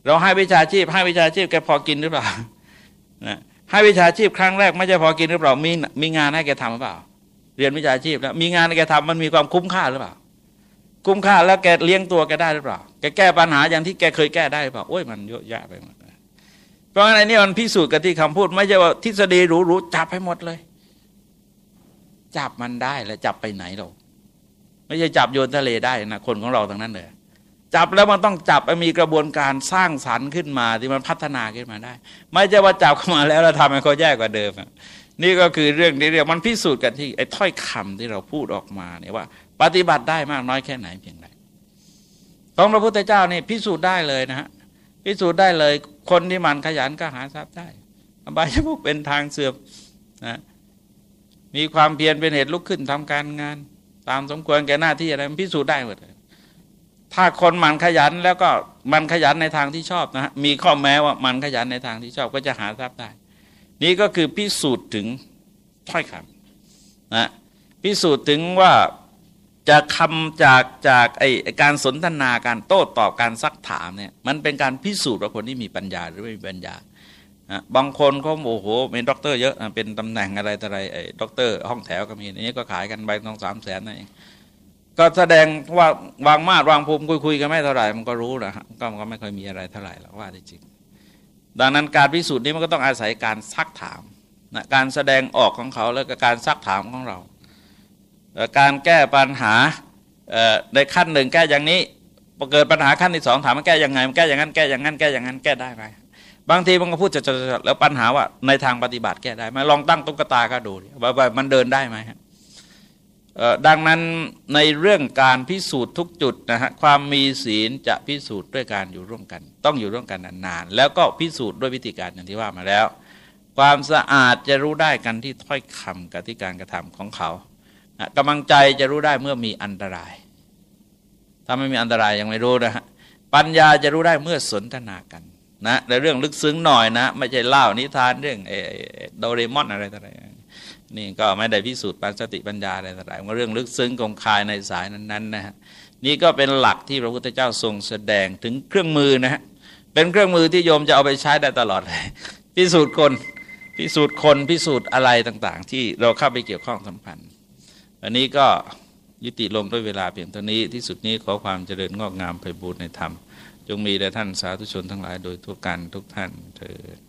เราให้วิชาชีพให้วิชาชีพแกพอกินหรือเปล่านะให้วิชาชีพครั้งแรกไม่ใช่พอกินหรือเปล่ามีมีงานให้แกทำหรือเปล่า เรียนวิชาชีพแล้วมีงานให้แกทำมันมีความคุ้มค่าหรือเปล่า คุ้มค่าแล้วแกเลี้ยงตัวแกได้หรือเปล่า แกแก้ปัญหาอย่างที่แกเคยแก้ได้หรือเปล่าโอ้ยมันเยอะแยะไปหมดเพราะงั้นไอ้นี่มันพิสูจน์กันที่คำพูด ไม่ใช่ว่าทฤษฎีหรูๆจับให้หมดเลย จับมันได้แล้วจับไปไหนเราไม่ใช่จับโยนทะเลได้นะคนของเราทั้งนั้นเลยจับแล้วมันต้องจับมีกระบวนการสร้างสรรค์ขึ้นมาที่มันพัฒนาขึ้นมาได้ ไม่ใช่ว่าจับเข้ามาแล้วเราทำให้เขาแย่กว่าเดิมนี่ก็คือเรื่องที่เรียกมันพิสูจน์กันที่ไอ้ถ้อยคำที่เราพูดออกมาเนี่ยว่า ปฏิบัติได้มากน้อยแค่ไหนเพียงไรของพระพุทธเจ้านี่พิสูจน์ได้เลยนะฮะพิสูจน์ได้เลย คนที่มันขยันก็หาทรัพย์ได้อบายมุกเป็นทางเสื่อมนะมีความเพียรเป็นเหตุลุกขึ้นทำการงาน ตามสมควรแก่หน้าที่อะไรมันพิสูจน์ได้หมดเลยถ้าคนมันขยันแล้วก็มันขยันในทางที่ชอบนะฮะมีข้อแม้ว่ามันขยันในทางที่ชอบก็จะหาทรัพย์ได้ นี่ก็คือพิสูจน์ถึงถ้อยคำนะพิสูจน์ถึงว่า จะคำจากจากไอการสนทนาการโต้ตอบการซักถามเนี่ยมันเป็นการพิสูจน์ว่าคนที่มีปัญญาหรือไม่มีปัญญาบางคนเขาโอ้โหเป็นด็อกเตอร์เยอะเป็นตำแหน่งอะไรต่อะไรไอ้ด็อกเตอร์ห้องแถวก็มีอันนี้ก็ขายกันใบสองสามแสนนั่นเองก็แสดงว่าวางมาดวางภูมิคุยคุยกันไม่เท่าไหร่มันก็รู้นะฮะก็ก็ไม่ค่อยมีอะไรเท่าไหร่หรอกว่าจริงดังนั้นการพิสูจน์นี้มันก็ต้องอาศัยการซักถามนะการแสดงออกของเขาแล้วก็การซักถามของเรา การแก้ปัญหาในขั้นหนึ่งแก้อย่างนี้พอเกิดปัญหาขั้นที่สองถามมันแก้ยังไงมันแก้อย่างนั้นแก้อย่างนั้นแก้อย่างนั้นแก้ได้ไหมบางทีมันก็พูดจะแล้วปัญหาว่าในทางปฏิบัติแก้ได้ไหมลองตั้งตุ๊กตาก็ดูว่ามันเดินได้ไหมครับดังนั้นในเรื่องการพิสูจน์ทุกจุดนะฮะความมีศีลจะพิสูจน์ด้วยการอยู่ร่วมกัน ต้องอยู่ร่วมกันนานๆแล้วก็พิสูจน์ด้วยวิธีการอย่างที่ว่ามาแล้ว ความสะอาดจะรู้ได้กันที่ถ้อยคำกับที่การกระทำของเขา กำลังใจจะรู้ได้เมื่อมีอันตราย ถ้าไม่มีอันตรายยังไม่รู้นะฮะปัญญาจะรู้ได้เมื่อสนทนากันนะในเรื่องลึกซึ้งหน่อยนะ ไม่ใช่เล่านิทานเรื่องเอโดเรมอนอะไรต่ออะไรนี่ก็ไม่ได้พิสูจน์ปัญสติปัญญาอะไรต่ออะไรว่เรื่องลึกซึ้งคงคายในสายนั้นๆนะฮะนี่ก็เป็นหลักที่พระพุทธเจ้าทรงแสดงถึงเครื่องมือนะฮะเป็นเครื่องมือที่โยมจะเอาไปใช้ได้ตลอดเลยพิสูจน์คนพิสูจน์คนพิสูจน์อะไรต่าง ๆ ที่เราเข้าไปเกี่ยวข้องสัมพันธ์ อันนี้ก็ยุติลงด้วยเวลาเพียงเท่านี้ที่สุดนี้ขอความเจริญงอกงามไปบูรณนธรรม จงมีแด่ท่านสาธุชนทั้งหลายโดยทั่วกันทุกท่านเถิด